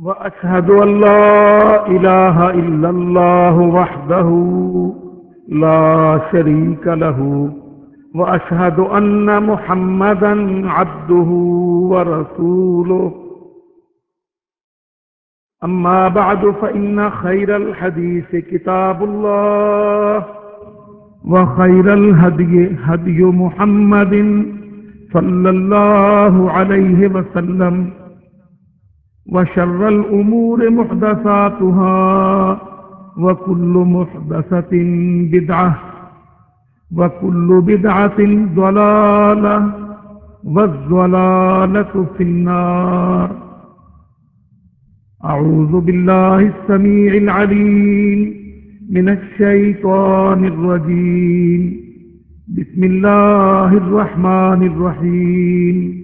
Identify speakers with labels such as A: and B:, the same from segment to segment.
A: وأشهد أن لا إله إلا الله وحده لا شريك له وأشهد أن محمدا عبده ورسوله. أما بعد فإن خير الحديث كتاب الله وخير الهدي هدي محمد صلى الله عليه وسلم. وشر الأمور محدثاتها وكل محدثة بدعة وكل بدعة ضلالة والضلالة في النار. أعوذ بالله السميع العليم من الشيطان الرجيم. بسم الله الرحمن الرحيم.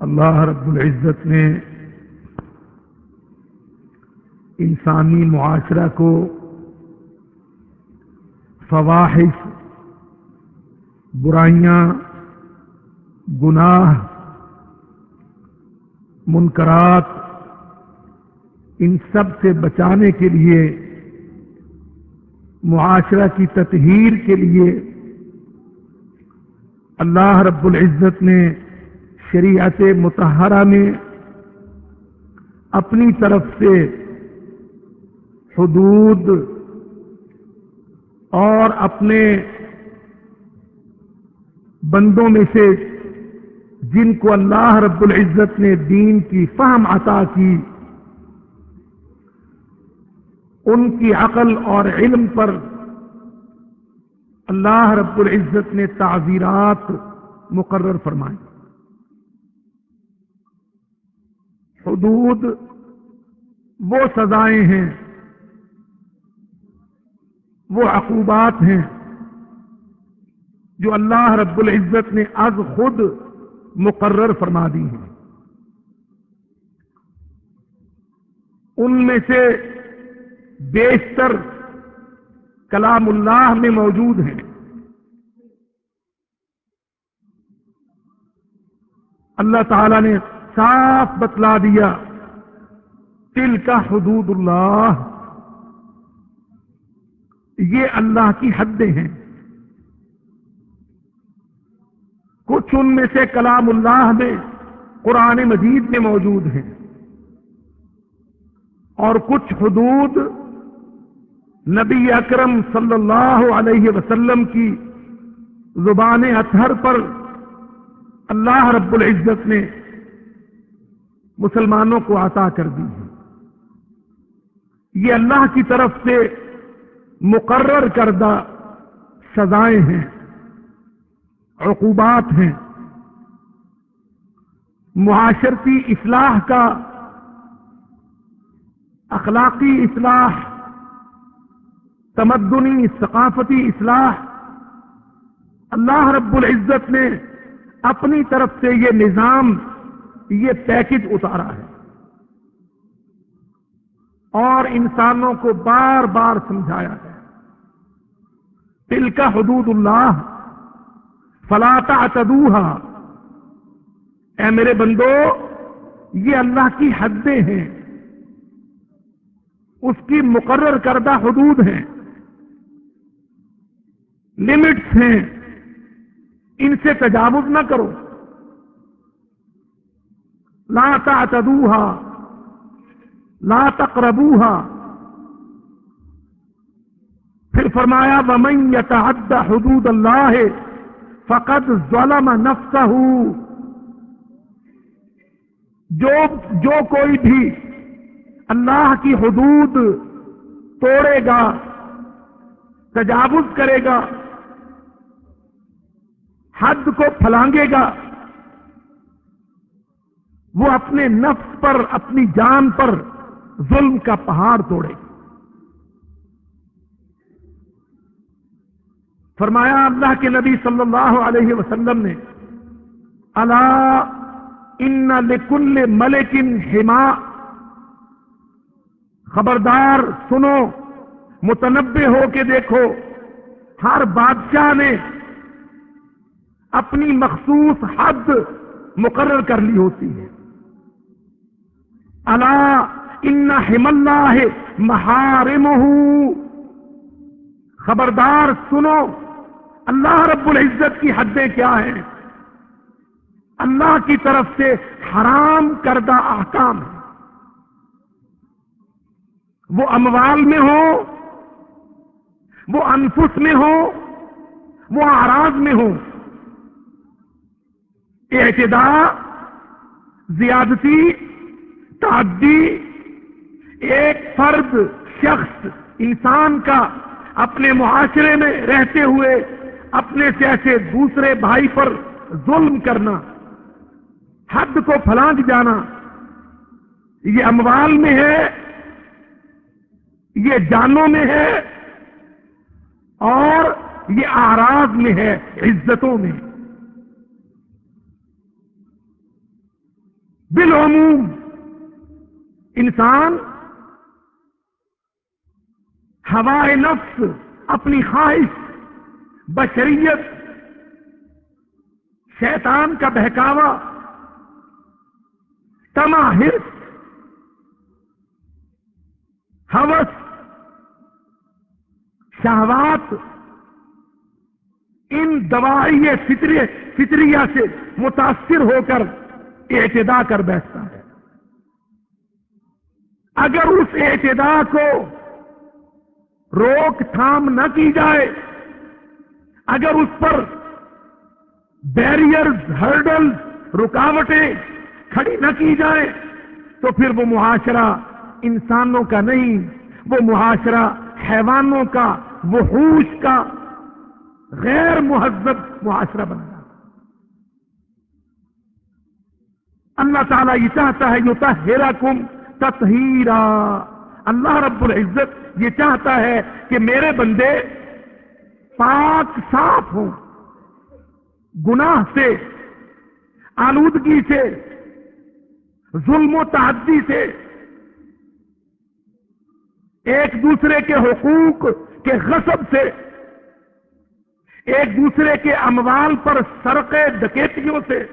A: اللہ رب العزت نے انسانی معاشرہ کو فواہش برائیاں، گناہ، منکرات، ان سب سے بچانے کے لیے، معاشرہ کی تطہیر کے لیے اللہ رب العزت نے شریعت متحرہ میں اپنی طرف سے حدود اور اپنے بندوں میں سے جن کو اللہ رب العزت نے دین کی فہم عطا کی، ان کی عقل اور علم پر اللہ رب العزت نے تعزیرات مقرر فرمائی حدود، وہ سزائیں ہیں، وہ عقوبات ہیں جو اللہ رب العزت نے از خود مقرر فرما دی ہیں۔ ان میں سے بیشتر کلام اللہ میں موجود ہیں۔ اللہ تعالی نے صاف بتلا دیا تل کا حدود اللہ۔ یہ اللہ کی حدیں ہیں۔ کچھ ان میں سے کلام اللہ میں، قرآن مجید میں موجود ہیں۔ اور کچھ حدود نبی اکرم صلی اللہ علیہ وسلم کی زبان اطہر پر اللہ رب العزت نے مسلمانوں کو عطا کر دی ہے۔ یہ اللہ کی طرف سے مقرر کردہ سزائیں ہیں، عقوبات ہیں۔ معاشرتی اصلاح کا، اخلاقی اصلاح، تمدنی ثقافتی اصلاح، اللہ رب العزت نے اپنی طرف سے یہ نظام یہ پیکج اتارا ہے۔ اور انسانوں کو بار بار سمجھایا ہے دل کا حدود اللہ فلاطا تدوہا اے میرے بندو، یہ اللہ کی حدیں ہیں۔ اس کی مقرر کردہ حدود ہیں۔ لمٹس ہیں۔ ان سے تجاوز نہ کرو۔ لا تعتدوها، لا تقربوها. پھر فرمایا، ومن يتعد حدود اللہ فقد ظلم نفسه۔ جو جو کوئی بھی اللہ کی حدود توڑے گا، تجاوز کرے گا، حد کو پھلانگے گا وہ اپنے نفس پر، اپنی جان پر ظلم کا پہاڑ توڑے۔ فرمایا، اللہ کے نبی صلی اللہ علیہ وسلم نے اللہ ان لکل ملکن ہما خبردار، سنو متنبع ہو کے دیکھو، ہر بادشاہ نے اپنی مخصوص حد مقرر کر لی ہوتی ہے۔ اللہ ان ہم اللہ محارم خبردار سنو، اللہ رب العزت کی حدیں کیا ہیں؟ اللہ کی طرف سے حرام کردہ احکام ہے وہ اموال میں ہو، وہ انفس میں ہو، وہ آراز میں ہو۔ اعتدا زیادتی تعدی ایک فرد، شخص، انسان کا اپنے معاشرے میں رہتے ہوئے اپنے سے ایسے دوسرے بھائی پر ظلم کرنا، حد کو پھلانگ جانا، یہ اموال میں ہے، یہ جانوں میں ہے اور یہ آراز میں ہے، عزتوں میں۔ بالعموم انسان ہوائے نفس، اپنی خواہش، بشریت، شیطان کا بہکاوا تماہر ہوس، شہوات، ان دوائی فطریہ سے متاثر ہو کر اعتدا کر بیٹھتا ہے۔ اگر اس اعتدا کو روک تھام نہ کی جائے، اگر اس پر بیریئرز ہرڈلز رکاوٹیں کھڑی نہ کی جائے، تو پھر وہ معاشرہ انسانوں کا نہیں، وہ معاشرہ حیوانوں کا وحوش کا غیر مہذب معاشرہ بن جائے اللہ تعالیٰ یہ چاہتا ہے یوتا ہیرا کم تطہیرا۔ اللہ رب العزت یہ چاہتا ہے کہ میرے بندے پاک صاف ہوں، گناہ سے، آلودگی سے، ظلم و تعدی سے۔ ایک دوسرے کے حقوق کے غصب سے، ایک دوسرے کے اموال پر سرقے، ڈکیتیوں سے۔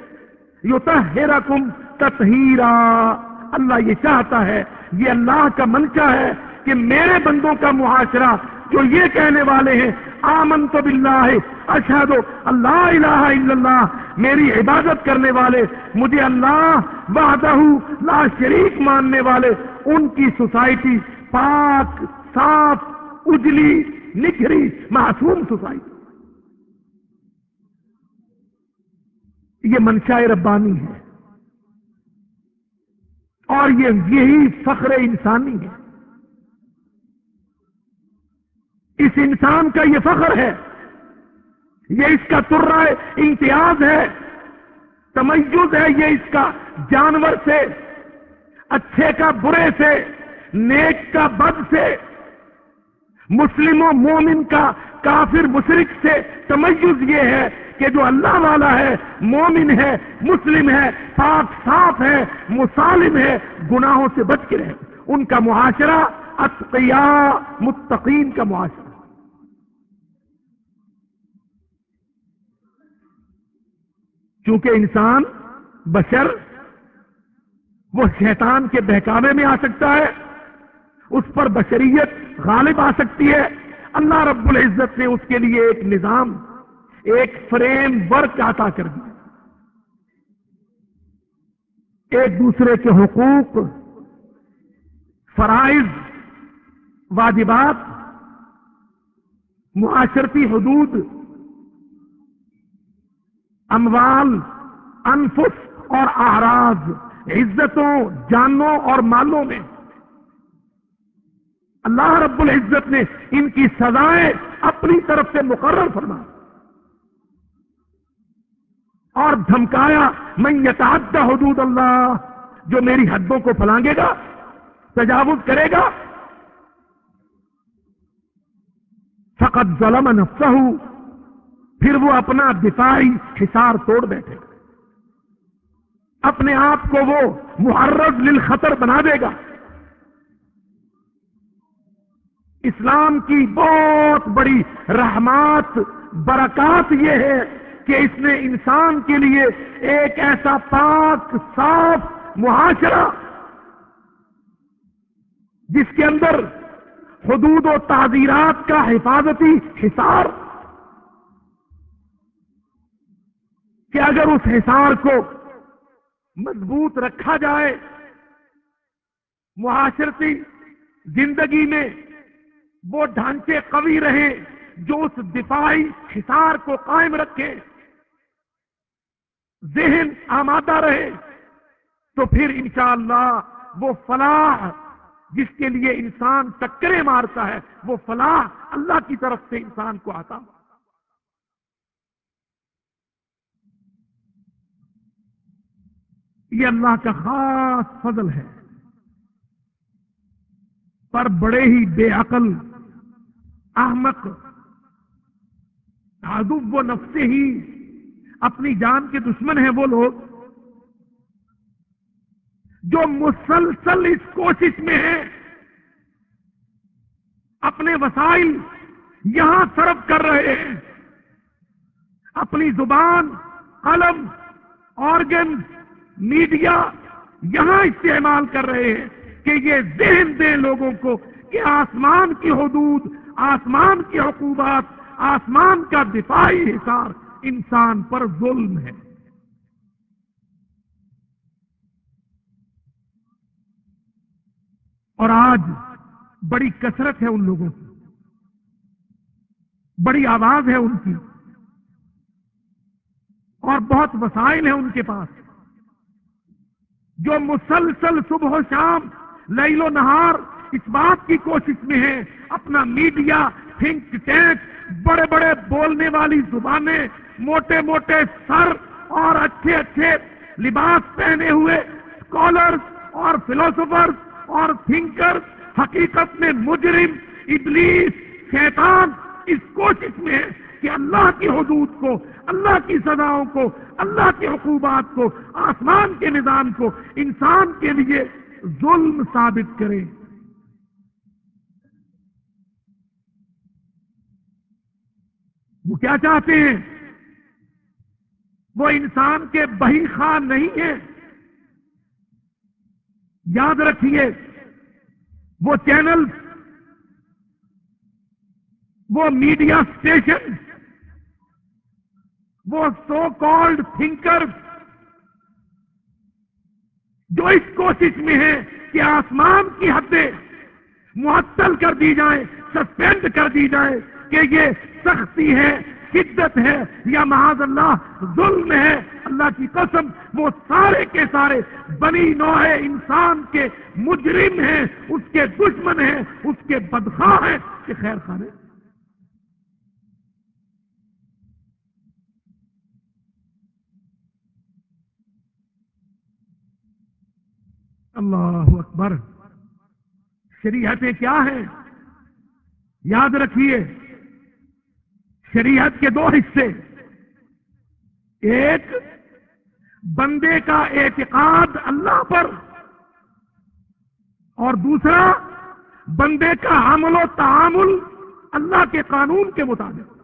A: یوتا ہیرا کم تطہیرا۔ اللہ یہ چاہتا ہے، یہ اللہ کا منشا ہے کہ میرے بندوں کا معاشرہ جو یہ کہنے والے ہیں آمن تو بلّہ اشہد اللہ الہ الا اللہ، میری عبادت کرنے والے، مجھے اللہ وحدہ لا شریک ماننے والے، ان کی سوسائٹی پاک، صاف، اجلی، نکھری، معصوم سوسائٹی۔ یہ منشا ربانی ہے۔ اور یہ یہی فخر انسانی ہے۔ اس انسان کا یہ فخر ہے، یہ اس کا ترا امتیاز ہے، تمیز ہے، یہ اس کا جانور سے، اچھے کا برے سے، نیک کا بد سے، مسلم و مومن کا کافر مشرق سے تمیز یہ ہے۔ کہ جو اللہ والا ہے، مومن ہے، مسلم ہے، پاک صاف ہے، مسالم ہے، گناہوں سے بچ کے رہے۔ ان کا معاشرہ اتقیا متقین کا معاشرہ۔ چونکہ انسان بشر وہ شیطان کے بہکاوے میں آ سکتا ہے، اس پر بشریت غالب آ سکتی ہے۔ اللہ رب العزت نے اس کے لیے ایک نظام ایک فریم ورک عطا کر دیا ایک دوسرے کے حقوق، فرائض، واجبات، معاشرتی حدود، اموال، انفس اور آراز عزتوں، جانوں اور مالوں میں۔ اللہ رب العزت نے ان کی سزائیں اپنی طرف سے مقرر فرما اور دھمکایا میں یتعدى حدود اللہ. جو میری حدوں کو پھلانگے گا، تجاوز کرے گا فقط ظلم نفسه پھر وہ اپنا دفاعی حصار توڑ بیٹھے گا۔ اپنے آپ کو وہ محرض للخطر بنا دے گا۔ اسلام کی بہت بڑی رحمات، برکات یہ ہے۔ کہ اس نے انسان کے لیے ایک ایسا پاک، صاف معاشرہ جس کے اندر حدود و تعزیرات کا حفاظتی حصار کہ اگر اس حصار کو مضبوط رکھا جائے، معاشرتی زندگی میں وہ ڈھانچے قوی رہے جو اس دفاعی حصار کو قائم رکھے ذہن آمادہ رہے، تو پھر انشاءاللہ وہ فلاح جس کے لیے انسان ٹکرے مارتا ہے، وہ فلاح اللہ کی طرف سے انسان کو آتا یہ اللہ کا خاص فضل ہے۔ پر بڑے ہی بے عقل، احمق، عدو و نفس ہی اپنی جان کے دشمن ہیں وہ لوگ جو مسلسل اس کوشش میں ہیں اپنے وسائل یہاں صرف کر رہے ہیں۔ اپنی زبان، قلم، آرگن، میڈیا یہاں استعمال کر رہے ہیں کہ یہ ذہن دیں لوگوں کو کہ آسمان کی حدود، آسمان کی حکومات آسمان کا دفاعی حصار انسان پر ظلم ہے۔ اور آج بڑی کثرت ہے ان لوگوں کی۔ بڑی آواز ہے ان کی۔ اور بہت وسائل ہیں ان کے پاس۔ جو مسلسل صبح و شام، لیل و نہار اس بات کی کوشش میں ہے اپنا میڈیا تھنک ٹینک بڑے بڑے بولنے والی زبانیں موٹے موٹے سر اور اچھے اچھے لباس پہنے ہوئے اسکالر اور فلوسفر اور تھنکر حقیقت میں مجرم، ابلیس، شیطان اس کوشش میں ہے کہ اللہ کی حدود کو، اللہ کی سزاؤں کو، اللہ کی حکومات کو، آسمان کے نظام کو انسان کے لیے ظلم ثابت کرے۔ وہ کیا چاہتے ہیں؟ وہ انسان کے بہی خان نہیں ہیں یاد رکھیے، وہ چینل، وہ میڈیا اسٹیشن، وہ سو کالڈ تھنکر جو اس کوشش میں ہے کہ آسمان کی حدیں معطل کر دی جائیں سسپینڈ کر دی جائے کہ یہ سختی ہے شدت ہے یا معاذ اللہ، ظلم ہے، اللہ کی قسم، وہ سارے کے سارے بنی نوع انسان کے مجرم ہیں، اس کے دشمن ہیں، اس کے بدخواہ ہیں، کہ خیر خانے۔ اللہ اکبر، شریعتیں کیا ہیں؟ یاد رکھیے شریعت کے دو حصے۔ ایک، بندے کا اعتقاد اللہ پر۔ اور دوسرا، بندے کا عمل و تعامل اللہ کے قانون کے مطابق۔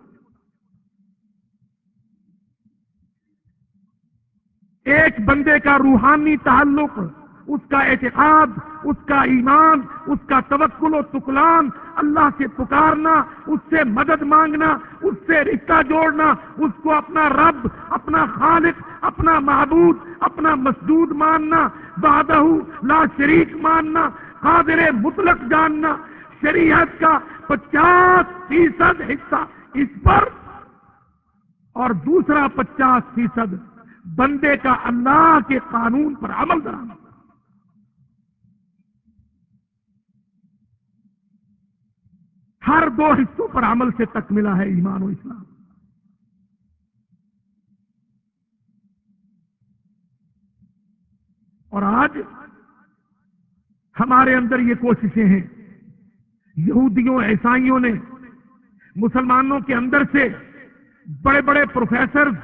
A: ایک، بندے کا روحانی تعلق۔ اس کا اعتقاد، اس کا ایمان، اس کا توکل و تکلان، اللہ سے پکارنا، اس سے مدد مانگنا، اس سے رشتہ جوڑنا، اس کو اپنا رب، اپنا خالق، اپنا معبود، اپنا مسجود ماننا بادہ لا شریک ماننا، قادر مطلق جاننا، شریعت کا پچاس فیصد حصہ اس پر اور دوسرا پچاس فیصد بندے کا اللہ کے قانون پر عمل کرانا۔ ہر دو حصوں پر عمل سے تک ملا ہے ایمان و اسلام۔ اور آج ہمارے اندر یہ کوششیں ہیں۔ یہودیوں، عیسائیوں نے مسلمانوں کے اندر سے بڑے بڑے پروفیسرز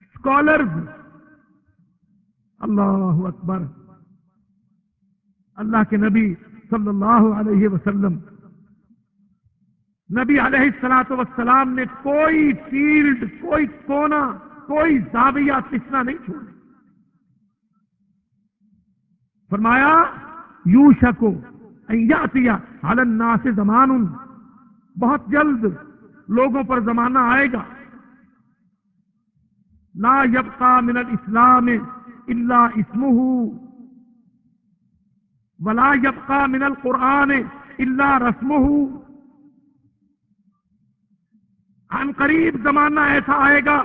A: اسکالرز اللہ اکبر، اللہ کے نبی صلی اللہ علیہ وسلم نبی علیہ السلاط وسلام نے کوئی فیلڈ، کوئی کونا، کوئی زاویہ پسنا نہیں چھوڑا۔ فرمایا یو شکو ایاتیا النا سے زمان بہت جلد لوگوں پر زمانہ آئے گا۔ لا یبقا من الاسلام الا اسمہ۔ ولا یبقا من القرآن الا رسمہ۔ ہم قریب زمانہ ایسا آئے گا،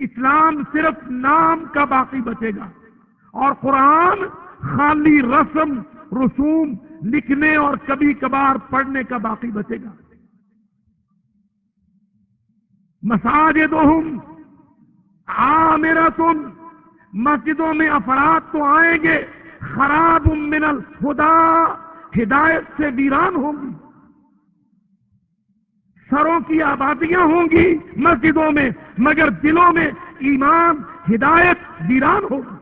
A: اسلام صرف نام کا باقی بچے گا اور قرآن خالی رسم، رسوم، لکھنے اور کبھی کبھار پڑھنے کا باقی بچے گا۔ مساجدہم عامرتن مسجدوں میں افراد تو آئیں گے، خراب من الخدا ہدایت سے ویران ہوں گی سروں کی آبادیاں ہوں گی مسجدوں میں، مگر دلوں میں ایمان، ہدایت، ویران ہوگی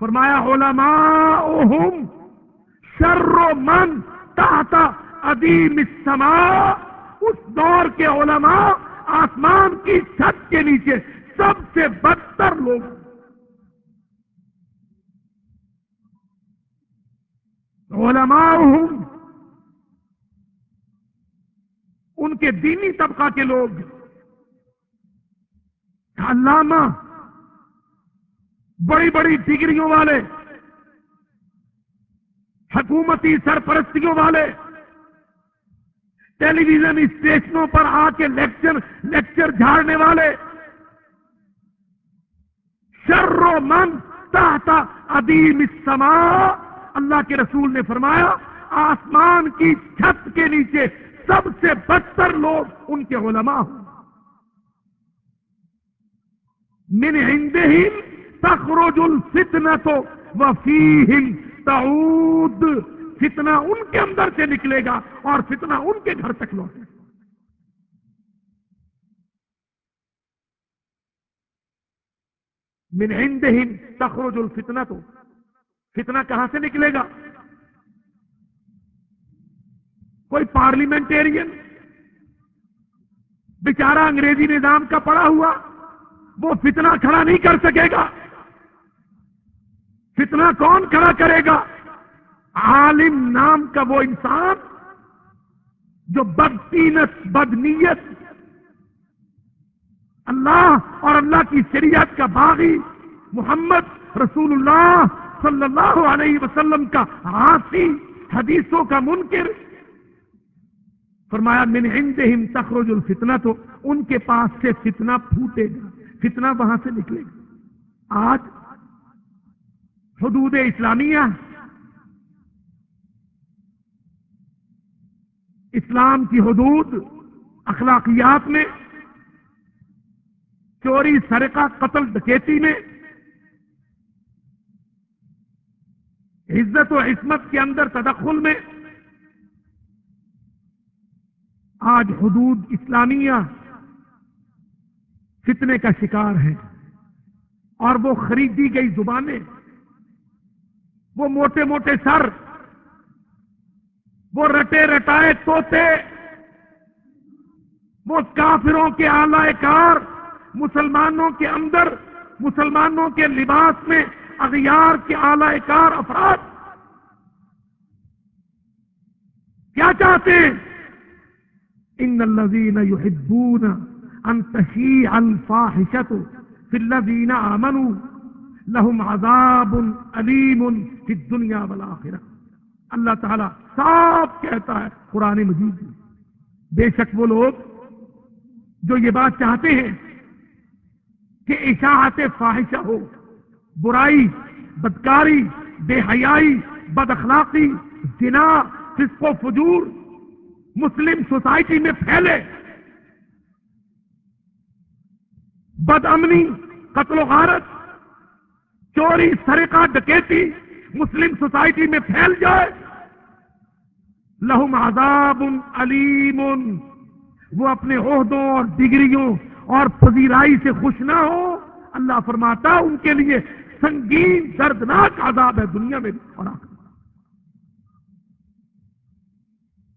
A: فرمایا علماء شر و من تحت ادیم السماء۔ اس دور کے علماء آسمان کی چھت کے نیچے سب سے بدتر لوگ علماء ان کے دینی طبقہ کے لوگ علامہ، بڑی بڑی ڈگریوں والے، حکومتی سرپرستیوں والے، ٹیلی ویژن اسٹیشنوں پر آ کے لیکچر لیکچر جھاڑنے والے، شر و من تحت ادیم السماء، اللہ کے رسول نے فرمایا، آسمان کی چھت کے نیچے سب سے بدتر لوگ ان کے علماء ہوں من ہند تخرج الفتنہ تو تعود۔ فتنہ ان کے اندر سے نکلے گا اور فتنہ ان کے گھر تک لوٹے گا۔ من ہند تخرج الفتنہ تو فتنہ کہاں سے نکلے گا؟ کوئی پارلیمنٹیرین بیچارہ انگریزی نظام کا پڑا ہوا، وہ فتنہ کھڑا نہیں کر سکے گا۔ فتنہ کون کھڑا کرے گا؟ عالم نام کا وہ انسان جو بدتینت بدنیت، اللہ اور اللہ کی شریعت کا باغی محمد رسول اللہ صلی اللہ علیہ وسلم کا عاصی حدیثوں کا منکر فرمایا، من عندہم تخرج الفتنہ تو ان کے پاس سے فتنہ پھوٹے گا، فتنہ وہاں سے نکلے گا۔ آج حدود اسلامیہ، اسلام کی حدود اخلاقیات میں، چوری، سرقہ، قتل، ڈکیتی میں، عزت و عصمت کے اندر تدخل میں آج حدود اسلامیہ فتنے کا شکار ہے اور وہ خریدی گئی زبانیں، وہ موٹے موٹے سر، وہ رٹے رٹائے توتے وہ کافروں کے آلائے کار، مسلمانوں کے اندر، مسلمانوں کے لباس میں اغیار کے اعلی کار افراد۔ کیا چاہتے ہیں؟ ان الذين يحبون ان تشيع الفاحشه في الذين امنوا لهم عذاب اليم في الدنيا والاخره اللہ تعالیٰ صاف کہتا ہے قرآن مجید میں. بے شک وہ لوگ جو یہ بات چاہتے ہیں کہ اشاعت فاحشہ ہو، برائی، بدکاری، بے حیائی، بد اخلاقی، زنا، فسق و فجور مسلم سوسائٹی میں پھیلے۔ بد امنی قتل و غارت، چوری، سرقہ، ڈکیتی مسلم سوسائٹی میں پھیل جائے۔ لہم عذاب علیم، وہ اپنے عہدوں اور ڈگریوں اور پذیرائی سے خوش نہ ہو۔ اللہ فرماتا ان کے لیے سنگین، دردناک عذاب ہے دنیا میں بھی اور آخر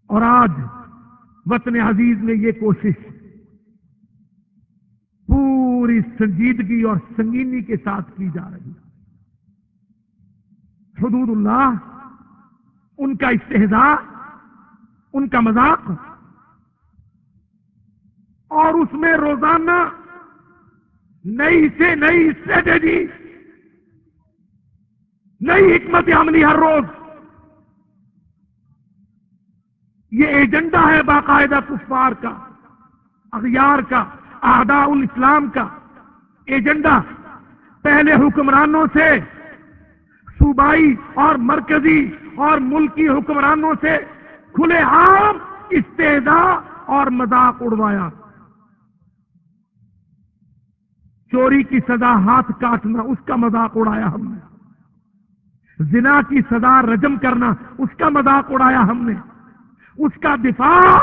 A: اور آج وطن عزیز میں یہ کوشش پوری سنجیدگی اور سنگینی کے ساتھ کی جا رہی ہے۔ حدود اللہ، ان کا استحضاء، ان کا مذاق اور اس میں روزانہ نئی سے نئی اسٹریٹجی نئی حکمت عملی ہر روز یہ ایجنڈا ہے باقاعدہ کفار کا، اغیار کا، اعداء الاسلام کا۔ ایجنڈا پہلے حکمرانوں سے، صوبائی اور مرکزی اور ملکی حکمرانوں سے کھلے عام استحدا اور مذاق اڑوایا۔ چوری کی سزا ہاتھ کاٹنا، اس کا مذاق اڑایا ہم نے۔ زنا کی سزا رجم کرنا، اس کا مذاق اڑایا ہم نے۔ اس کا دفاع،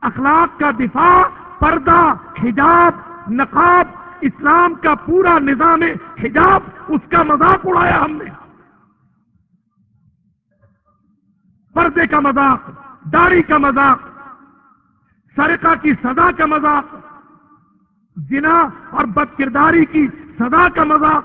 A: اخلاق کا دفاع، پردہ، حجاب، نقاب، اسلام کا پورا نظام حجاب، اس کا مذاق اڑایا ہم نے۔ پردے کا مذاق، داڑھی کا مذاق سرکا کی سزا کا مذاق جنا اور بد کرداری کی سزا کا مذاق۔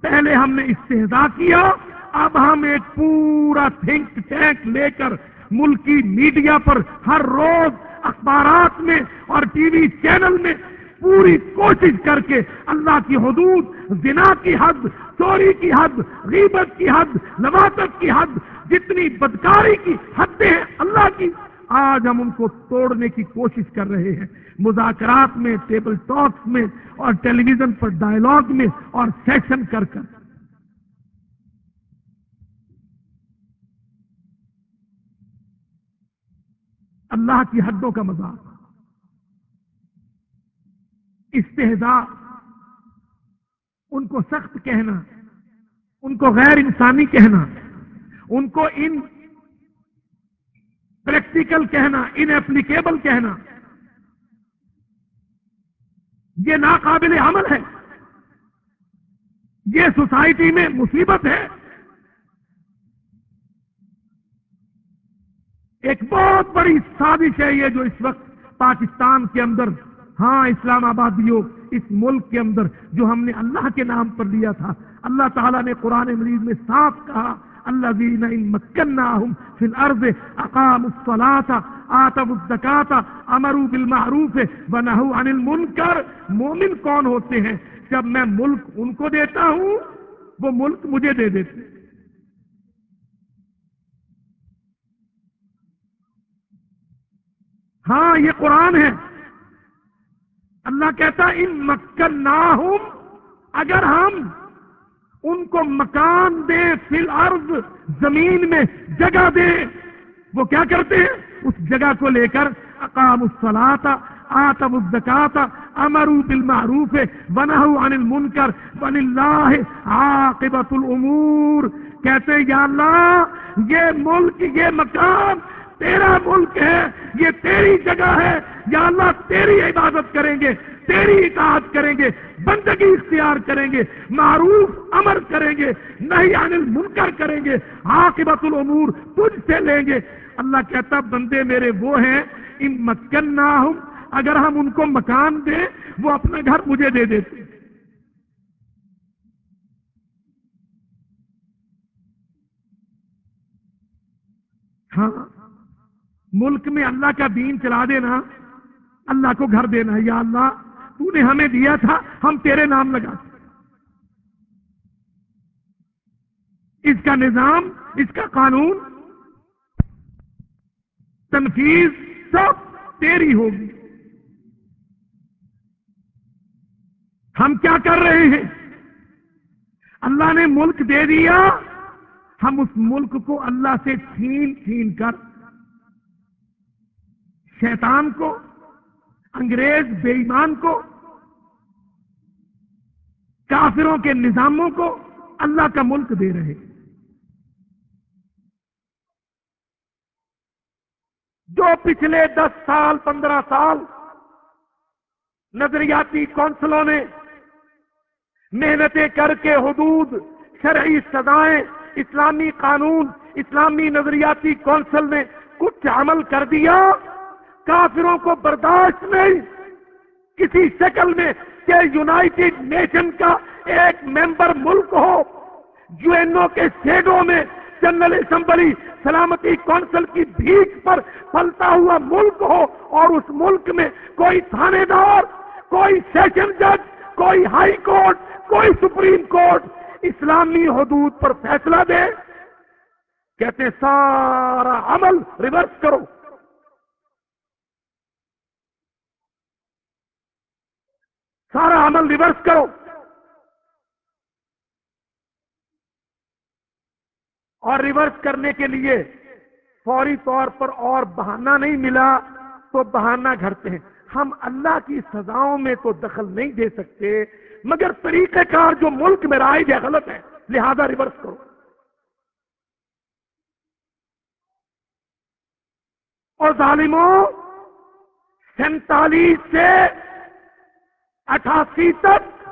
A: پہلے ہم نے استحدا کیا، اب ہم ایک پورا تھنک ٹینک لے کر ملکی میڈیا پر ہر روز اخبارات میں اور ٹی وی چینل میں پوری کوشش کر کے اللہ کی حدود، زنا کی حد، چوری کی حد، غیبت کی حد نواتت کی حد، جتنی بدکاری کی حدیں ہیں اللہ کی، آج ہم ان کو توڑنے کی کوشش کر رہے ہیں۔ مذاکرات میں، ٹیبل ٹاکس میں اور ٹیلی ویژن پر ڈائلگ میں اور سیشن کر کر۔ اللہ کی حدوں کا مذاق۔ استحضا ان کو سخت کہنا، ان کو غیر انسانی کہنا، ان کو ان پریکٹیکل کہنا ان ایپلیکیبل کہنا۔ یہ ناقابل عمل ہے۔ یہ سوسائٹی میں مصیبت ہے۔ ایک بہت بڑی سازش ہے یہ جو اس وقت پاکستان کے اندر ہاں اسلام آبادیوں، اس ملک کے اندر جو ہم نے اللہ کے نام پر لیا تھا۔ اللہ تعالیٰ نے قرآن مریض میں صاف کہا اللہ دین مکن فل عرض اقام الصلاۃ آتب الزکاتا امرو بالمعروف بنہو عن المنکر۔ مومن کون ہوتے ہیں؟ جب میں ملک ان کو دیتا ہوں، وہ ملک مجھے دے دیتے ہاں یہ قرآن ہے۔ اللہ کہتا ان مکن نہ ہوں اگر ہم ان کو مکان دیں فل عرض زمین میں جگہ دیں وہ کیا کرتے ہیں؟ اس جگہ کو لے کر اقام الصلاۃ آتم الزکات امرو بالمعروف بنہو عن المنکر بن اللہ عاقبت الامور۔ کہتے ہیں، یا اللہ، یہ ملک، یہ مکان تیرا ملک ہے، یہ تیری جگہ ہے۔ یا اللہ، تیری عبادت کریں گے، تیری اطاعت کریں گے، بندگی اختیار کریں گے، معروف امر کریں گے نہیں عن منکر کریں گے، عاقبت الامور تجھ سے لیں گے۔ اللہ کہتا بندے میرے وہ ہیں، ان مکن نہ ہوں اگر ہم ان کو مکان دیں، وہ اپنا گھر مجھے دے دیتے۔ ہاں۔ ملک میں اللہ کا دین چلا دینا، اللہ کو گھر دینا، یا اللہ، تو نے ہمیں دیا تھا، ہم تیرے نام لگا اس کا نظام، اس کا قانون، تنفیذ سب تیری ہوگی۔ ہم کیا کر رہے ہیں؟ اللہ نے ملک دے دیا، ہم اس ملک کو اللہ سے چھین چھین کر شیطان کو، انگریز بے ایمان کو، کافروں کے نظاموں کو اللہ کا ملک دے رہے۔ جو پچھلے دس سال، پندرہ سال نظریاتی کونسلوں نے محنتیں کر کے حدود، شرعی سزائیں، اسلامی قانون، اسلامی نظریاتی کونسل نے کچھ عمل کر دیا۔ کافروں کو برداشت نہیں۔ کسی شکل میں کہ یونائٹڈ نیشن کا ایک ممبر ملک ہو۔ یو این او کے شیڈوں میں جنرل اسمبلی سلامتی کونسل کی بھیک پر پلتا ہوا ملک ہو اور اس ملک میں کوئی تھانے دار، کوئی سیشن جج، کوئی ہائی کورٹ، کوئی سپریم کورٹ اسلامی حدود پر فیصلہ دے۔ کہتے سارا عمل ریورس کرو۔ سارا عمل ریورس کرو۔ اور ریورس کرنے کے لیے فوری طور پر اور بہانہ نہیں ملا تو بہانہ گھڑتے ہیں۔ ہم اللہ کی سزاؤں میں تو دخل نہیں دے سکتے، مگر طریقہ کار جو ملک میں رائے ہے غلط ہے، لہذا ریورس کرو۔ اور ظالموں، سینتالیس سے اٹھاسی تک۔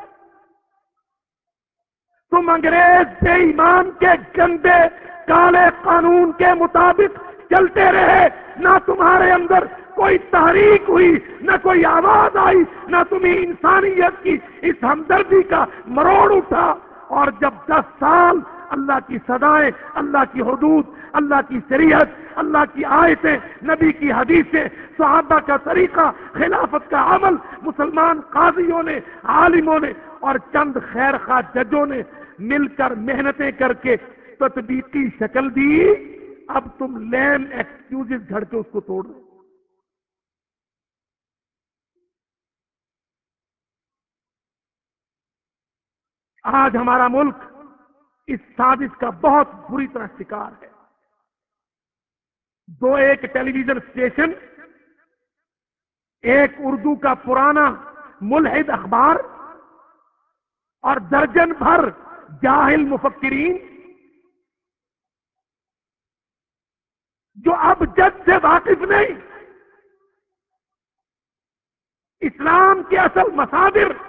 A: تم انگریز بے ایمان کے گندے کالے قانون کے مطابق چلتے رہے۔ نہ تمہارے اندر کوئی تحریک ہوئی، نہ کوئی آواز آئی، نہ تمہیں انسانیت کی اس ہمدردی کا مروڑ اٹھا۔ اور جب دس سال اللہ کی سدائیں اللہ کی حدود، اللہ کی شریعت، اللہ کی آیتیں، نبی کی حدیثیں، صحابہ کا طریقہ، خلافت کا عمل، مسلمان قاضیوں نے، عالموں نے اور چند خیر خواہ ججوں نے مل کر محنتیں کر کے تطبیقی شکل دی، اب تم لیم ایکسکیوز گھڑ کے اس کو توڑ دو آج ہمارا ملک اس سازش کا بہت بری طرح شکار ہے۔ دو ایک ٹیلی ویژن اسٹیشن، ایک اردو کا پرانا ملحد اخبار اور درجن بھر جاہل مفکرین جو اب جد سے واقف نہیں۔ اسلام کے اصل مسادر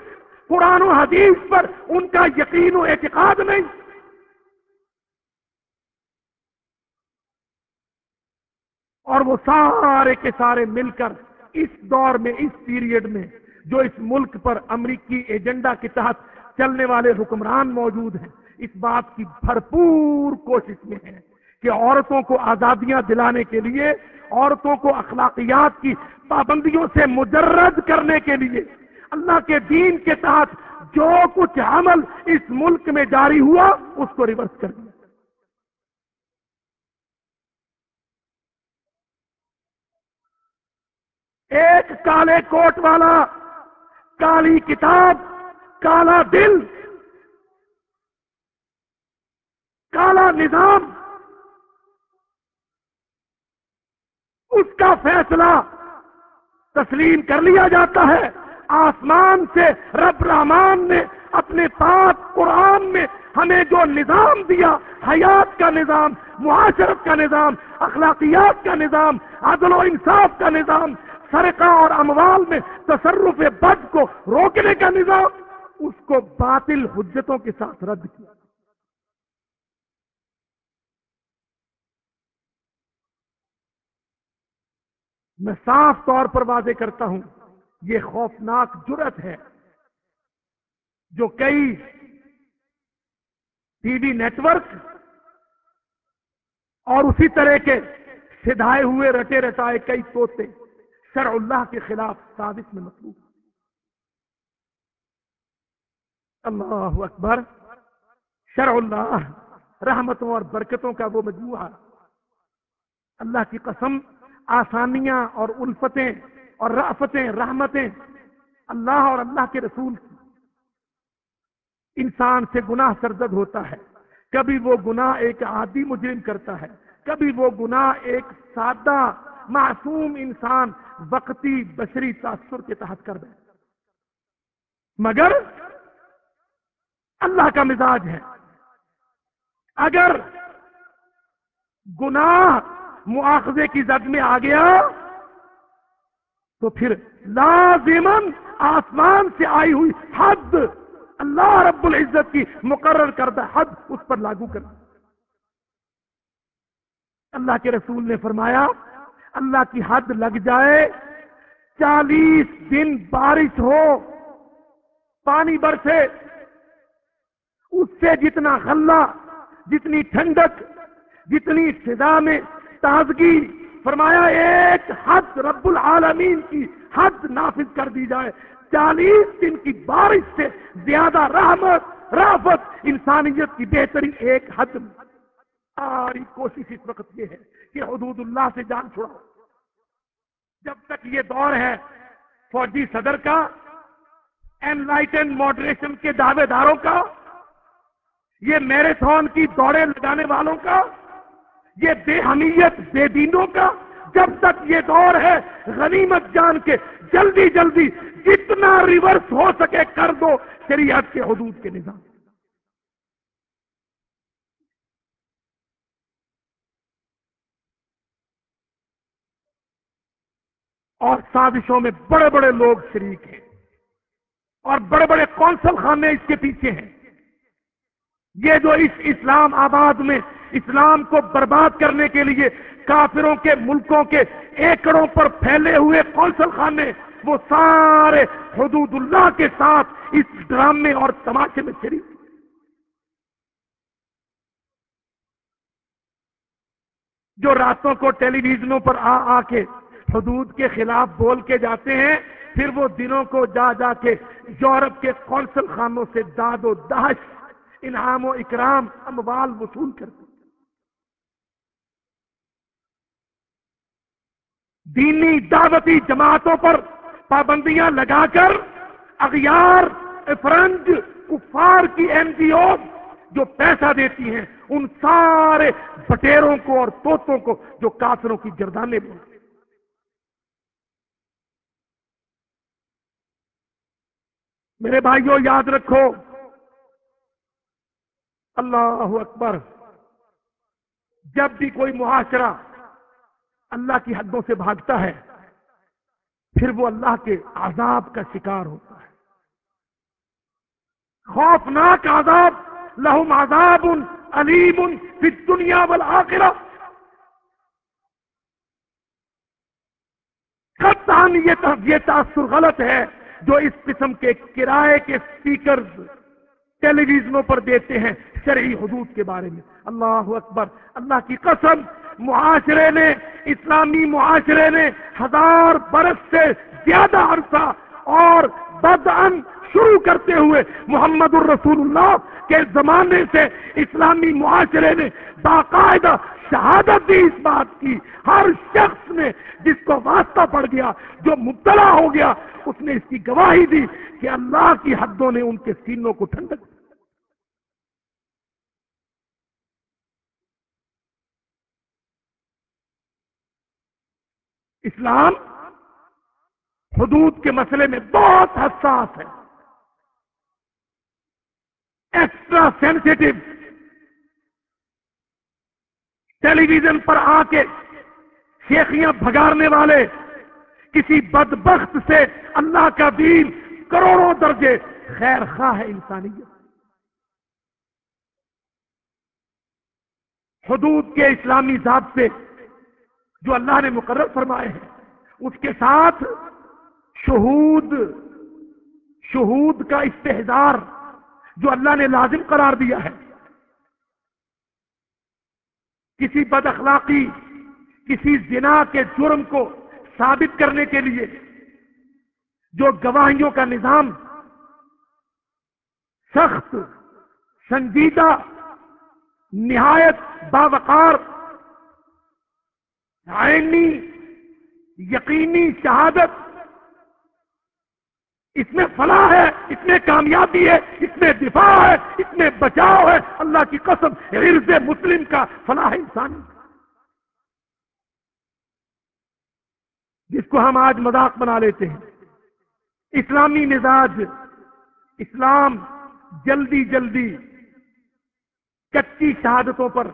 A: قرآن و حدیث پر ان کا یقین و اعتقاد نہیں۔ اور وہ سارے کے سارے مل کر اس دور میں، اس پیریڈ میں جو اس ملک پر امریکی ایجنڈا کے تحت چلنے والے حکمران موجود ہیں، اس بات کی بھرپور کوشش میں ہے کہ عورتوں کو آزادیاں دلانے کے لیے، عورتوں کو اخلاقیات کی پابندیوں سے مجرد کرنے کے لیے اللہ کے دین کے تحت جو کچھ عمل اس ملک میں جاری ہوا، اس کو ریورس کر دیا۔ ایک کالے کوٹ والا، کالی کتاب، کالا دل، کالا نظام، اس کا فیصلہ تسلیم کر لیا جاتا ہے۔ آسمان سے رب رحمان نے اپنے پاک قرآن میں ہمیں جو نظام دیا، حیات کا نظام، معاشرت کا نظام، اخلاقیات کا نظام، عدل و انصاف کا نظام، سرقہ اور اموال میں تصرف بد کو روکنے کا نظام، اس کو باطل حجتوں کے ساتھ رد کیا۔ میں صاف طور پر واضح کرتا ہوں یہ خوفناک جرت ہے جو کئی ٹی وی نیٹورک اور اسی طرح کے سدھائے ہوئے رٹے رٹائے کئی توتے شرع اللہ کے خلاف سازش میں مطلوب اللہ اکبر، شرع اللہ رحمتوں اور برکتوں کا وہ مجموعہ۔ اللہ کی قسم، آسانیاں اور الفتیں اور رافتیں، رحمتیں اللہ اور اللہ کے رسول کی۔ انسان سے گناہ سرزد ہوتا ہے۔ کبھی وہ گناہ ایک عادی مجرم کرتا ہے۔ کبھی وہ گناہ ایک سادہ، معصوم انسان وقتی بشری تاثر کے تحت کر دے۔ مگر اللہ کا مزاج ہے۔ اگر گناہ مواخذے کی زد میں آ گیا تو پھر لازمن آسمان سے آئی ہوئی حد اللہ رب العزت کی مقرر کردہ حد اس پر لاگو کر اللہ کے رسول نے فرمایا، اللہ کی حد لگ جائے، چالیس دن بارش ہو، پانی برسے، اس سے جتنا غلہ، جتنی ٹھنڈک، جتنی فضا میں تازگی فرمایا، ایک حد رب العالمین کی حد نافذ کر دی جائے۔ چالیس دن کی بارش سے زیادہ رحمت، رافت، انسانیت کی بہترین ایک حد۔ ساری کوشش اس وقت یہ ہے کہ حدود اللہ سے جان چھڑاؤ۔ جب تک یہ دور ہے فوجی صدر کا این لائٹن ماڈریشن کے دعوے داروں کا، یہ میرے کی دوڑے لگانے والوں کا یہ بے حمیت، بے دینوں کا جب تک یہ دور ہے غنیمت جان کے، جلدی جلدی جتنا ریورس ہو سکے کر دو شریعت کے حدود کے نظام۔ اور سازشوں میں بڑے بڑے لوگ شریک ہیں اور بڑے بڑے کونسل خانے اس کے پیچھے ہیں۔ یہ جو اس اسلام آباد میں اسلام کو برباد کرنے کے لیے کافروں کے ملکوں کے ایکڑوں پر پھیلے ہوئے کونسل خانے وہ سارے حدود اللہ کے ساتھ اس ڈرامے اور تماشے میں شریک جو راتوں کو ٹیلی ویژنوں پر آ آ کے حدود کے خلاف بول کے جاتے ہیں، پھر وہ دنوں کو جا جا کے یورپ کے کونسل خانوں سے داد و دہش انعام و اکرام اموال وصول کرتے دینی دعوتی جماعتوں پر پابندیاں لگا کر اغیار، افرنج، کفار کی این جی او جو پیسہ دیتی ہیں، ان سارے بٹیروں کو اور توتوں کو جو کافروں کی گردانے بولتے میرے بھائیوں یاد رکھو اللہ اکبر۔ جب بھی کوئی معاشرہ اللہ کی حدوں سے بھاگتا ہے، پھر وہ اللہ کے عذاب کا شکار ہوتا ہے۔ خوفناک عذاب، لہم عذاب علیم فی دنیا والا قطعا یہ تاثر غلط ہے جو اس قسم کے کرائے کے اسپیکرز ٹیلی ویژنوں پر دیتے ہیں شرعی حدود کے بارے میں۔ اللہ اکبر۔ اللہ کی قسم، معاشرے نے، اسلامی معاشرے نے ہزار برس سے زیادہ عرصہ اور بدعن شروع کرتے ہوئے محمد الرسول اللہ کے زمانے سے اسلامی معاشرے نے باقاعدہ شہادت دی اس بات کی۔ ہر شخص نے جس کو واسطہ پڑ گیا، جو مبتلا ہو گیا، اس نے اس کی گواہی دی کہ اللہ کی حدوں نے ان کے سینوں کو ٹھنڈک اسلام حدود کے مسئلے میں بہت حساس ہے۔ ایکسٹرا سینسٹیو ٹیلی ویژن پر آ کے شیخیاں بھگارنے والے کسی بدبخت سے اللہ کا دین کروڑوں درجے خیر خواہ ہے انسانیت۔ حدود کے اسلامی ضابطے جو اللہ نے مقرر فرمائے ہیں، اس کے ساتھ شہود شہود کا استحدار جو اللہ نے لازم قرار دیا ہے۔ کسی بد اخلاقی، کسی زنا کے جرم کو ثابت کرنے کے لیے جو گواہیوں کا نظام سخت، سنجیدہ، نہایت باوقار، عینی، یقینی شہادت اس میں فلاح ہے، اس میں کامیابی ہے، اس میں دفاع ہے، اس میں بچاؤ ہے۔ اللہ کی قسم عرض مسلم کا فلاح انسانی جس کو ہم آج مذاق بنا لیتے ہیں، اسلامی مزاج، اسلام جلدی جلدی کچی شہادتوں پر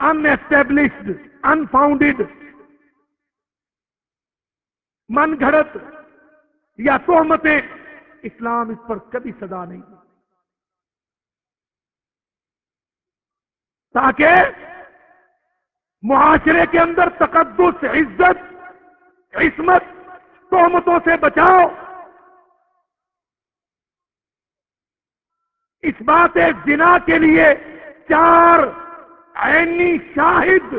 A: ان اسٹیبلشڈ انفاؤنڈیڈ من گھڑت یا توہمتیں اسلام اس پر کبھی صدا نہیں۔ تاکہ معاشرے کے اندر تقدس، عزت، عصمت توہمتوں سے بچاؤ۔ اس بات زنا کے لیے چار عینی شاہد۔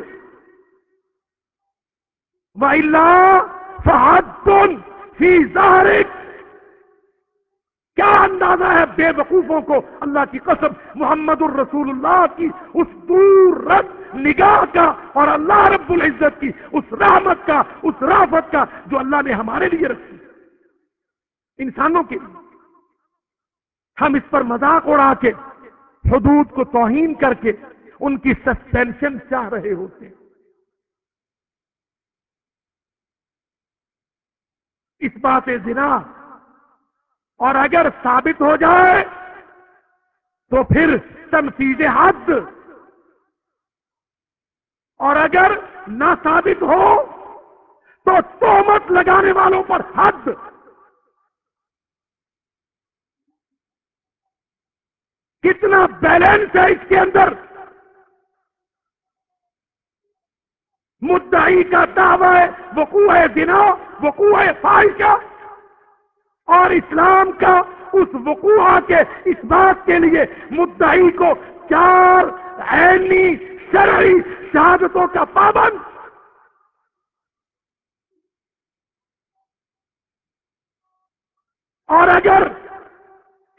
A: و فحد فی ظاہر کیا اندازہ ہے بے وقوفوں کو اللہ کی قسم، محمد الرسول اللہ کی اس دور رت نگاہ کا اور اللہ رب العزت کی اس رحمت کا، اس رافت کا جو اللہ نے ہمارے لیے رکھی انسانوں کے لیے۔ ہم اس پر مذاق اڑا کے، حدود کو توہین کر کے ان کی سسپینشن چاہ رہے ہوتے ہیں۔ اس بات زنا۔ اور اگر ثابت ہو جائے، تو پھر تنفیز حد۔ اور اگر نہ ثابت ہو، تو تومت لگانے والوں پر حد۔ کتنا بیلنس ہے اس کے اندر۔ مدعی کا دعوی وقوع دنا وقوع فائشہ اور اسلام کا اس وقوع کے، اس بات کے لیے مدعی کو چار عینی شرعی شہادتوں کا پابند اور اگر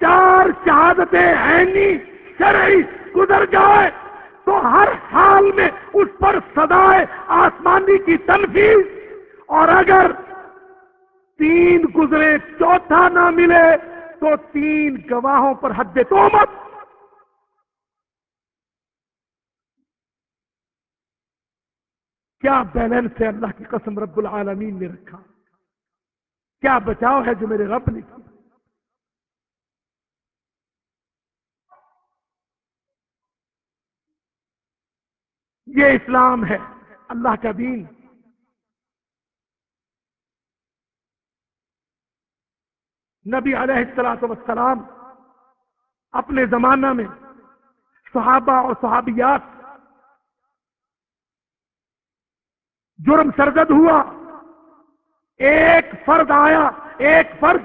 A: چار شہادتیں عینی شرعی گزر جائے تو ہر حال میں اس پر سدائے آسمانی کی تنفیذ۔ اور اگر تین گزرے چوتھا نہ ملے تو تین گواہوں پر حد تومت۔ کیا بیلنس ہے اللہ کی قسم رب العالمین نے رکھا؟ کیا بچاؤ ہے جو میرے رب نے کیا؟ یہ اسلام ہے، اللہ کا دین۔ نبی علیہ السلاط وسلام اپنے زمانہ میں صحابہ اور صحابیات جرم سرزد ہوا، ایک فرد آیا، ایک فرد،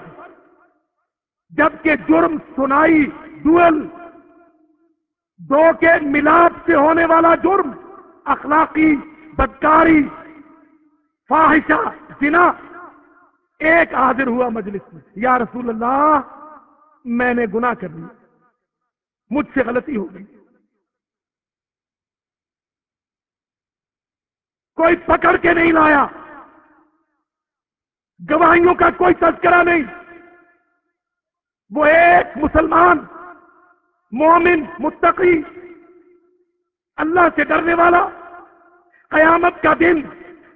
A: جبکہ جرم سنائی، ڈوئل، دو کے ملاپ سے ہونے والا جرم۔ اخلاقی، بدکاری، فاحشہ، زنا۔ ایک حاضر ہوا مجلس میں۔ یا رسول اللہ، میں نے گناہ کر لیا مجھ سے غلطی ہو گئی۔ کوئی پکڑ کے نہیں لایا۔ گواہیوں کا کوئی تذکرہ نہیں۔ وہ ایک مسلمان، مومن، متقی اللہ سے ڈرنے والا۔ قیامت کا دن،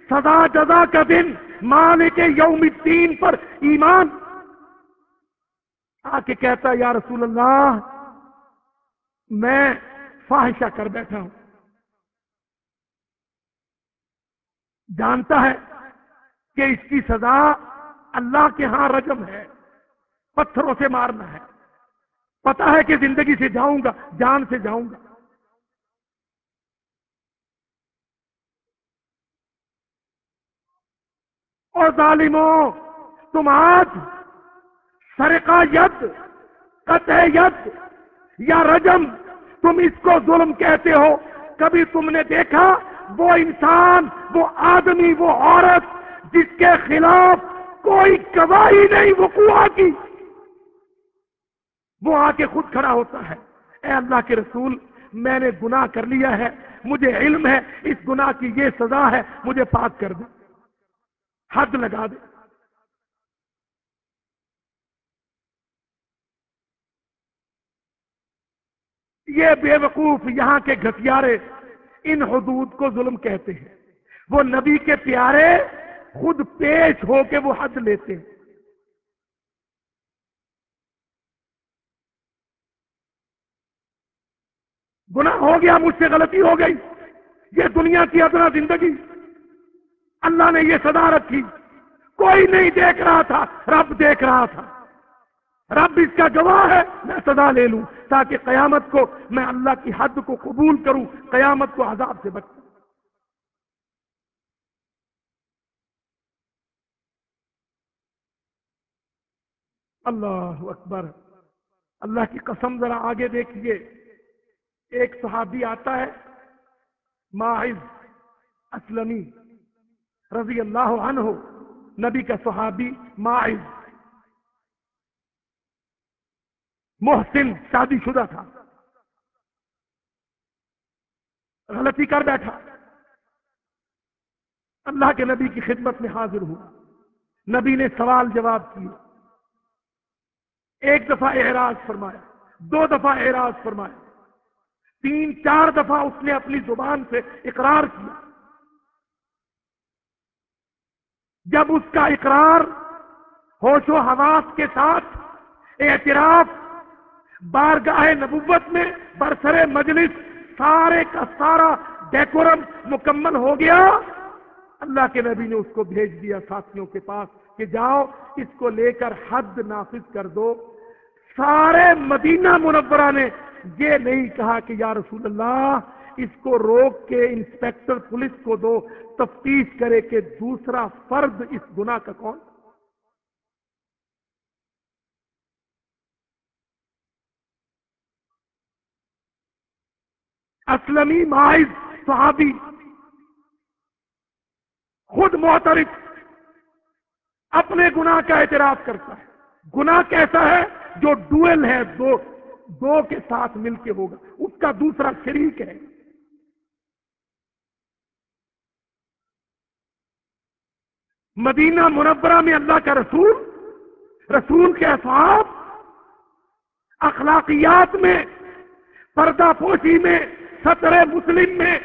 A: سزا جزا کا دن، مالک یوم الدین پر ایمان۔ آ کے کہتا یا رسول اللہ، میں فاحشہ کر بیٹھا ہوں۔ جانتا ہے کہ اس کی سزا اللہ کے ہاں رجم ہے، پتھروں سے مارنا ہے۔ پتا ہے کہ زندگی سے جاؤں گا، جان سے جاؤں گا۔ اور ظالموں، تم آج سرقہ ید قطع ید یا رجم تم اس کو ظلم کہتے ہو۔ کبھی تم نے دیکھا وہ انسان، وہ آدمی، وہ عورت جس کے خلاف کوئی گواہی نہیں وقوع کی؟ وہ آ کے خود کھڑا ہوتا ہے۔ اے اللہ کے رسول، میں نے گناہ کر لیا ہے، مجھے علم ہے، اس گناہ کی یہ سزا ہے، مجھے پاک کر دے حد لگا دے۔ یہ بے وقوف یہاں کے گھٹیارے ان حدود کو ظلم کہتے ہیں۔ وہ نبی کے پیارے خود پیش ہو کے وہ حد لیتے ہیں۔ گناہ ہو گیا، مجھ سے غلطی ہو گئی۔ یہ دنیا کی ادنا زندگی۔ اللہ نے یہ صدا رکھی کوئی نہیں دیکھ رہا تھا، رب دیکھ رہا تھا۔ رب اس کا گواہ ہے، میں سزا لے لوں تاکہ قیامت کو میں اللہ کی حد کو قبول کروں، قیامت کو عذاب سے بچوں۔ اللہ اکبر۔ اللہ کی قسم ذرا آگے دیکھیے۔ ایک صحابی آتا ہے ماحذ اسلمی۔ رضی اللہ عنہ، نبی کا صحابی ماحذ محسن شادی شدہ تھا۔ غلطی کر بیٹھا۔ اللہ کے نبی کی خدمت میں حاضر ہوا۔ نبی نے سوال جواب کیے۔ ایک دفعہ اعراض فرمایا۔ دو دفعہ اعراض فرمایا۔ تین، چار دفعہ اس نے اپنی زبان سے اقرار کیا۔ جب اس کا اقرار ہوش و حواس کے ساتھ اعتراف بارگاہ نبوت میں برسر مجلس سارے کا سارا ڈیکورم مکمل ہو گیا، اللہ کے نبی نے اس کو بھیج دیا ساتھیوں کے پاس کہ جاؤ، اس کو لے کر حد نافذ کر دو۔ سارے مدینہ منورہ نے یہ نہیں کہا کہ یا رسول اللہ اس کو روک کے انسپیکٹر پولیس کو دو، تفتیش کرے کہ دوسرا فرد اس گناہ کا کون؟ اسلمی مائز صحابی، خود معترف، اپنے گناہ کا اعتراف کرتا ہے۔ گناہ کیسا ہے؟ جو ڈویل ہے، دو دو کے ساتھ مل کے ہوگا۔ اس کا دوسرا شریک ہے۔ مدینہ منورہ میں اللہ کا رسول رسول کے اصحاب اخلاقیات میں، پردہ پوشی میں، سطر مسلم میں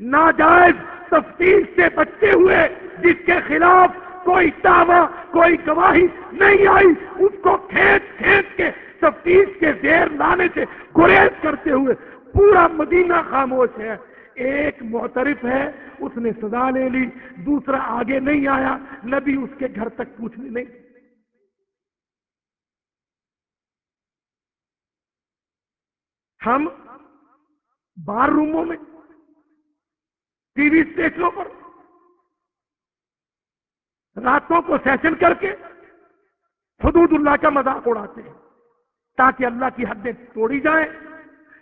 A: ناجائز تفتیش سے بچے ہوئے جس کے خلاف کوئی دعوی، کوئی گواہی نہیں آئی، اس کو کھینچ کھینچ کے تفتیش کے دیر لانے سے گریز کرتے ہوئے پورا مدینہ خاموش ہے۔ ایک معترف ہے، اس نے سزا لے لی، دوسرا آگے نہیں آیا، نبی اس کے گھر تک پوچھنے نہیں۔ ہم بار روموں میں، ٹی وی اسٹیشنوں پر، راتوں کو سیشن کر کے حدود اللہ کا مذاق اڑاتے ہیں تاکہ اللہ کی حدیں توڑی جائیں۔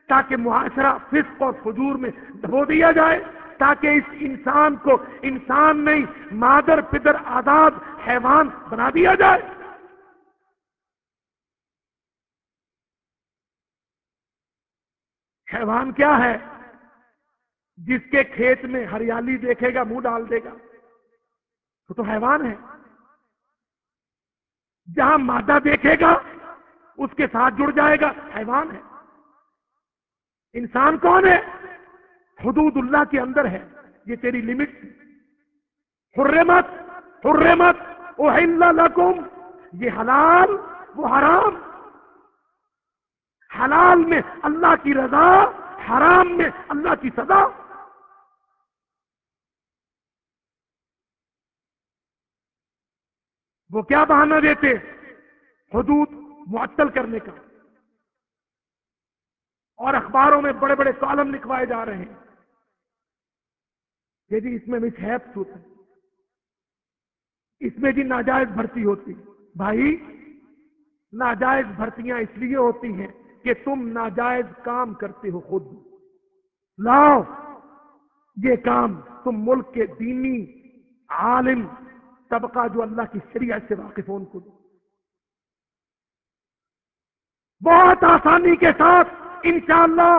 A: تاکہ معاشرہ فسق اور فجور میں دبو دیا جائے، تاکہ اس انسان کو انسان نہیں مادر پدر آزاد حیوان بنا دیا جائے۔ حیوان کیا ہے؟ جس کے کھیت میں ہریالی دیکھے گا، منہ ڈال دے گا۔ وہ تو حیوان ہے۔ جہاں مادہ دیکھے گا، اس کے ساتھ جڑ جائے گا، حیوان ہے۔ انسان کون ہے؟ حدود اللہ کے اندر ہے۔ یہ تیری لمٹ حرمت حرمت اوہل لکم۔ یہ حلال، وہ حرام۔ حلال میں اللہ کی رضا، حرام میں اللہ کی سزا۔ وہ کیا بہانہ دیتے؟ حدود معطل کرنے کا۔ اور اخباروں میں بڑے بڑے کالم لکھوائے جا رہے ہیں۔ کہ جی اس میں مس ہیپس ہوتے اس میں جی ناجائز بھرتی ہوتی بھائی، ناجائز بھرتیاں اس لیے ہوتی ہیں کہ تم ناجائز کام کرتے ہو خود۔ لاؤ، یہ کام تم ملک کے دینی عالم طبقہ جو اللہ کی شریعت سے واقف ہو، ان کو دو۔ بہت آسانی کے ساتھ انشاءاللہ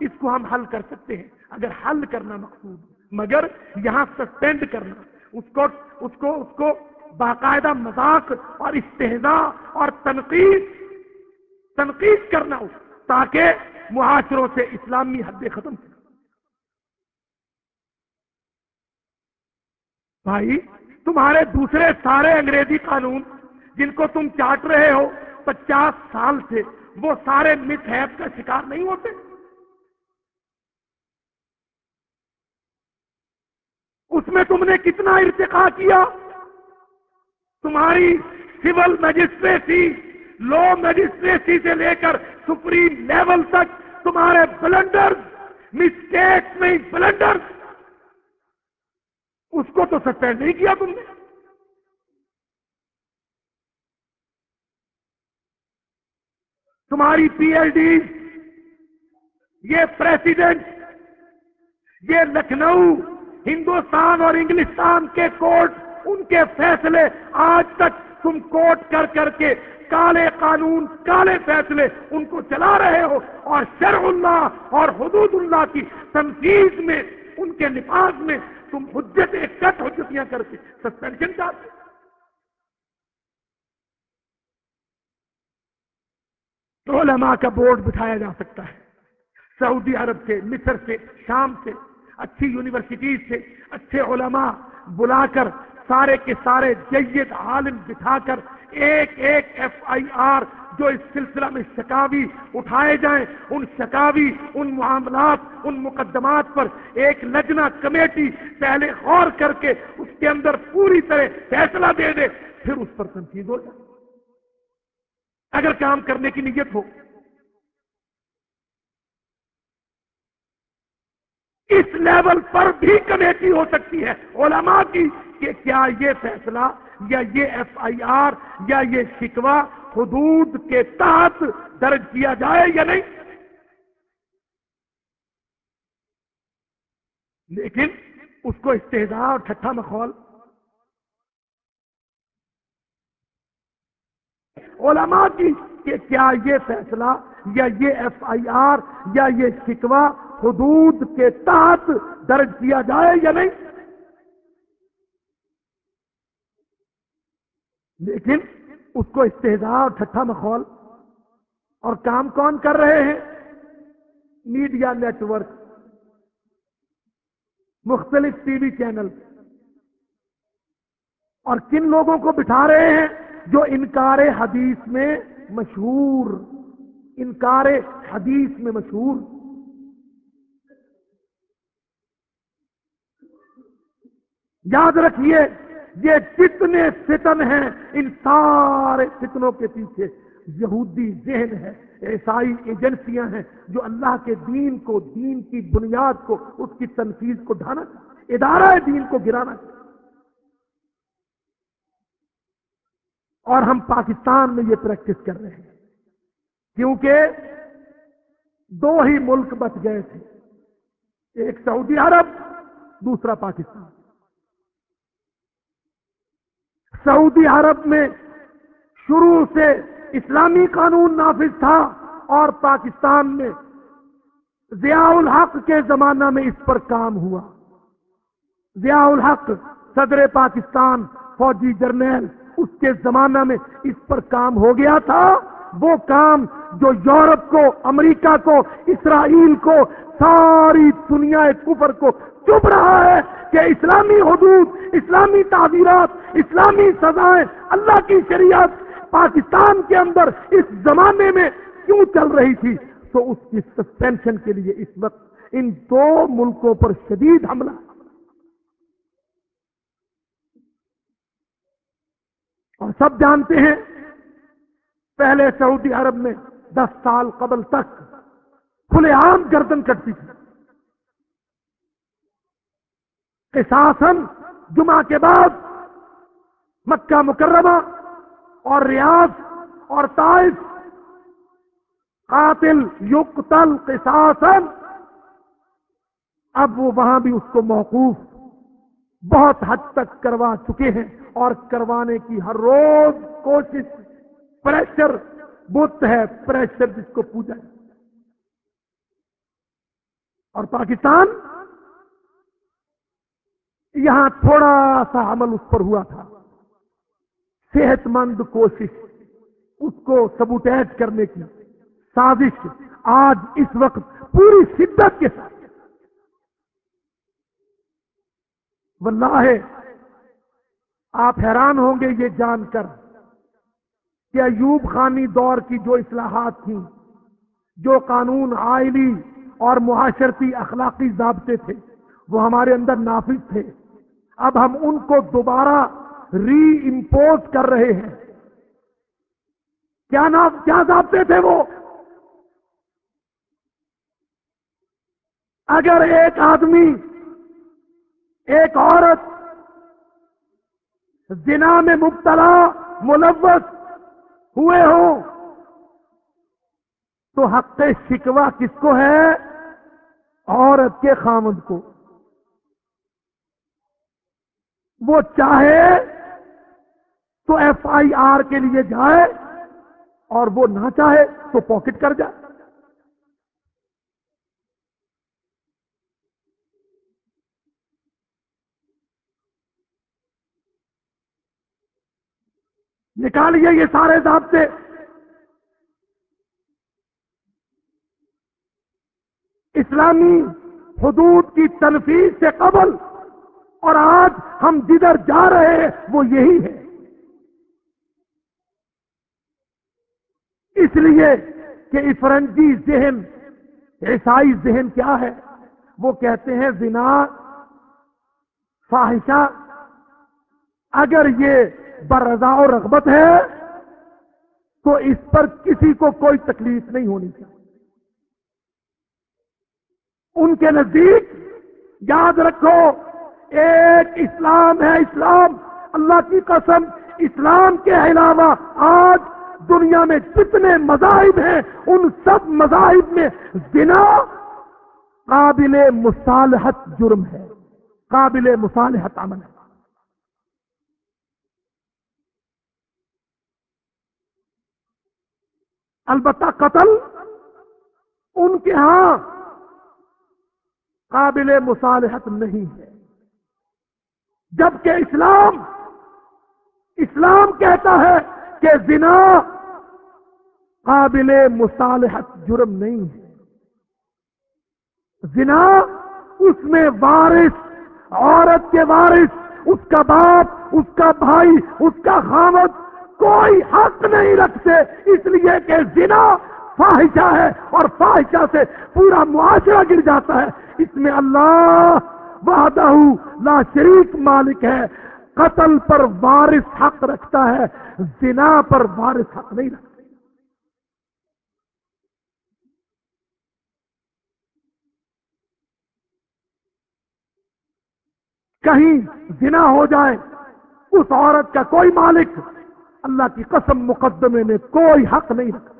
A: اس کو ہم حل کر سکتے ہیں۔ اگر حل کرنا مقصود، مگر یہاں سسپینڈ کرنا، اس کو اس کو اس کو باقاعدہ مذاق اور استحضاء اور تنقید تنقید کرنا تاکہ معاشروں سے اسلامی حد ختم بھائی، تمہارے دوسرے سارے انگریزی قانون جن کو تم چاٹ رہے ہو پچاس سال سے وہ سارے مت ہیب کا شکار نہیں ہوتے۔ اس میں تم نے کتنا ارتقا کیا؟ تمہاری سول میجسٹریسی لو میجسٹریسی سے لے کر سپریم لیول تک تمہارے بلنڈر مسٹیک میں بلنڈر اس کو تو سسپینڈ نہیں کیا تم نے۔ تمہاری پی ایل ڈی، یہ پریسیڈنٹ یہ لکھنؤ، ہندوستان اور انگلستان کے کورٹ ان کے فیصلے آج تک تم کوٹ کر کر کے کالے قانون، کالے فیصلے ان کو چلا رہے ہو اور شرع اللہ اور حدود اللہ کی تنفیذ میں، ان کے نفاذ میں تم حجت کٹ حجتیاں کر کے سسپینشن چاہتے تو علماء کا بورڈ بٹھایا جا سکتا ہے۔ سعودی عرب سے، مصر سے، شام سے، اچھی یونیورسٹیز سے اچھے علماء بلا کر سارے کے سارے جید عالم بٹھا کر ایک ایک ایف آئی آر جو اس سلسلہ میں شکاوی اٹھائے جائیں، ان شکاوی، ان معاملات، ان مقدمات پر ایک لجنا کمیٹی پہلے غور کر کے اس کے اندر پوری طرح فیصلہ دے دے، پھر اس پر تنقید ہو جائے۔ اگر کام کرنے کی نیت ہو۔ اس لیول پر بھی کمیٹی ہو سکتی ہے۔ علماء کی کہ کیا یہ فیصلہ یا یہ ایف آئی آر یا یہ شکوا حدود کے تحت درج کیا جائے یا نہیں۔ لیکن اس کو استحدار اور ٹھٹا مخول علماء کی کہ کیا یہ فیصلہ یا یہ ایف آئی آر یا یہ شکوا حدود کے تحت درج کیا جائے یا نہیں؟ لیکن اس کو استحدار اور ٹھٹا مخول اور کام کون کر رہے ہیں؟ میڈیا نیٹ ورک مختلف ٹی وی چینل، اور کن لوگوں کو بٹھا رہے ہیں؟ جو انکار حدیث میں مشہور، انکار حدیث میں مشہور۔ یاد رکھیے، یہ جتنے فتن ہیں، ان سارے فتنوں کے پیچھے یہودی ذہن ہے، عیسائی ایجنسیاں ہیں جو اللہ کے دین کو، دین کی بنیاد کو، اس کی تنفیذ کو ڈھانا، ادارہ دین کو گرانا۔ اور ہم پاکستان میں یہ پریکٹس کر رہے ہیں۔ کیونکہ دو ہی ملک بچ گئے تھے۔ ایک سعودی عرب، دوسرا پاکستان۔ سعودی عرب میں شروع سے اسلامی قانون نافذ تھا اور پاکستان میں ضیاء الحق کے زمانہ میں اس پر کام ہوا۔ ضیاء الحق صدر پاکستان فوجی جرنیل اس کے زمانہ میں اس پر کام ہو گیا تھا، وہ کام جو یورپ کو، امریکہ کو، اسرائیل کو، ساری دنیا کفر کو چپ رہا ہے کہ اسلامی حدود، اسلامی تعبیرات، اسلامی سزائیں اللہ کی شریعت پاکستان کے اندر اس زمانے میں کیوں چل رہی تھی؟ تو اس کی سسپینشن کے لیے اس وقت ان دو ملکوں پر شدید حملہ۔ اور سب جانتے ہیں، پہلے سعودی عرب میں دس سال قبل تک کھلے عام گردن کٹتی تھی۔ جمعہ کے بعد مکہ مکرمہ اور ریاض اور تائف قاتل یقتل قصاصن اب وہ وہاں بھی اس کو موقوف بہت حد تک کروا چکے ہیں اور کروانے کی ہر روز کوشش پریشر بت ہے پریشر جس کو پوجا ہے۔ اور پاکستان یہاں تھوڑا سا عمل اس پر ہوا تھا۔ صحت مند کوشش، اس کو سبوٹیج کرنے کی سازش۔ آج اس وقت پوری شدت کے ساتھ واللہ ہے۔ آپ حیران ہوں گے یہ جان کر کہ ایوب خانی دور کی جو اصلاحات تھیں، جو قانون آئلی اور معاشرتی اخلاقی ضابطے تھے، وہ ہمارے اندر نافذ تھے۔ اب ہم ان کو دوبارہ ری امپوز کر رہے ہیں۔ کیا نام کیا ضابطے تھے وہ؟ اگر ایک آدمی ایک عورت زنا میں مبتلا، ملوث ہوئے ہوں۔ تو حق شکوا کس کو ہے؟ عورت کے خامد کو۔ وہ چاہے تو ایف آئی آر کے لیے جائے اور وہ نہ چاہے تو پاکٹ کر جائے۔ نکالیے یہ سارے ضابطے۔ اسلامی حدود کی تنفیذ سے قبل اور آج ہم جدھر جا رہے ہیں، وہ یہی ہے۔ اس لیے کہ افرنجی ذہن، عیسائی ذہن کیا ہے؟ وہ کہتے ہیں، زنا، فاحشہ۔ اگر یہ برضا و رغبت ہے، تو اس پر کسی کو کوئی تکلیف نہیں ہونی چاہیے۔ ان کے نزدیک یاد رکھو، ایک اسلام ہے اسلام، اللہ کی قسم، اسلام کے علاوہ آج دنیا میں جتنے مذاہب ہیں، ان سب مذاہب میں زنا قابل مصالحت جرم ہے، قابل مصالحت عمل ہے۔ البتہ قتل ان کے ہاں قابل مصالحت نہیں ہے۔ جبکہ اسلام اسلام کہتا ہے کہ زنا قابل مصالحت جرم نہیں ہے۔ زنا اس میں وارث، عورت کے وارث، اس کا باپ، اس کا بھائی، اس کا خامد کوئی حق نہیں رکھتے، اس لیے کہ زنا فاحشہ ہے اور فاحشہ سے پورا معاشرہ گر جاتا ہے۔ اس میں اللہ وحدہ لا شریک مالک ہے۔ قتل پر وارث حق رکھتا ہے، زنا پر وارث حق نہیں رکھتا۔ کہیں زنا ہو جائے، اس عورت کا کوئی مالک اللہ کی قسم مقدمے میں کوئی حق نہیں رکھا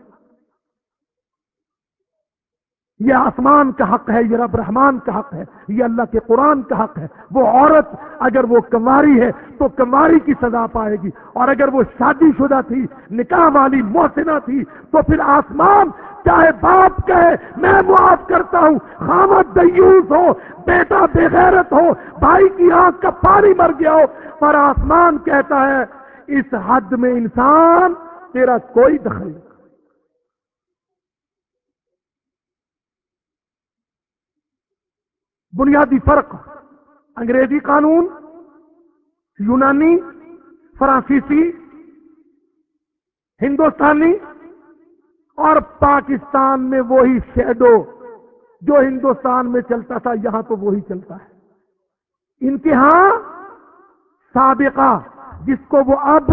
A: یہ آسمان کا حق ہے، یہ رب رحمان کا حق ہے، یہ اللہ کے قرآن کا حق ہے۔ وہ عورت اگر وہ کماری ہے تو کماری کی سزا پائے گی۔ اور اگر وہ شادی شدہ تھی، نکاح والی محسنہ تھی، تو پھر آسمان چاہے باپ کہے، میں معاف کرتا ہوں، خامد دیوس ہو، بیٹا بغیرت ہو، بھائی کی آنکھ کا پانی مر گیا ہو، پر آسمان کہتا ہے اس حد میں انسان تیرا کوئی دخل نہیں۔ بنیادی فرق، انگریزی قانون، یونانی، فرانسیسی، ہندوستانی اور پاکستان میں وہی شیڈو جو ہندوستان میں چلتا تھا، یہاں تو وہی چلتا ہے۔ ان کے ہاں سابقہ۔ جس کو وہ اب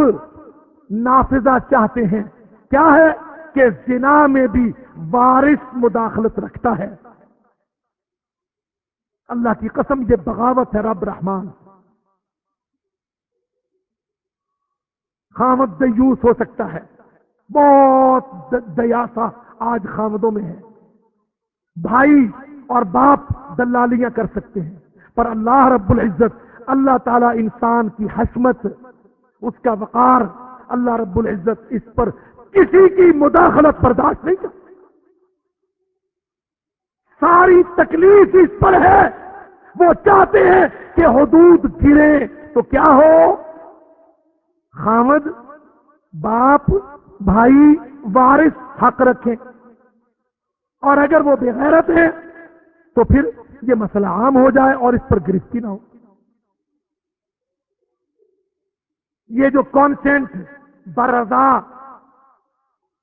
A: نافذہ چاہتے ہیں۔ کیا ہے کہ زنا میں بھی وارث مداخلت رکھتا ہے۔ اللہ کی قسم، یہ بغاوت ہے رب رحمان۔ خامد دیوس ہو سکتا ہے۔ بہت دیاسا آج خامدوں میں ہے۔ بھائی اور باپ دلالیاں کر سکتے ہیں۔ پر اللہ رب العزت، اللہ تعالی انسان کی حسمت اس کا وقار اللہ رب العزت اس پر کسی کی مداخلت برداشت نہیں کرتے ساری تکلیف اس پر ہے۔ وہ چاہتے ہیں کہ حدود گرے تو کیا ہو؟ خامد، باپ، بھائی، وارث حق رکھیں۔ اور اگر وہ بغیرت ہے تو پھر یہ مسئلہ عام ہو جائے اور اس پر گرفتی نہ ہو۔ یہ جو کانسینٹ برضا،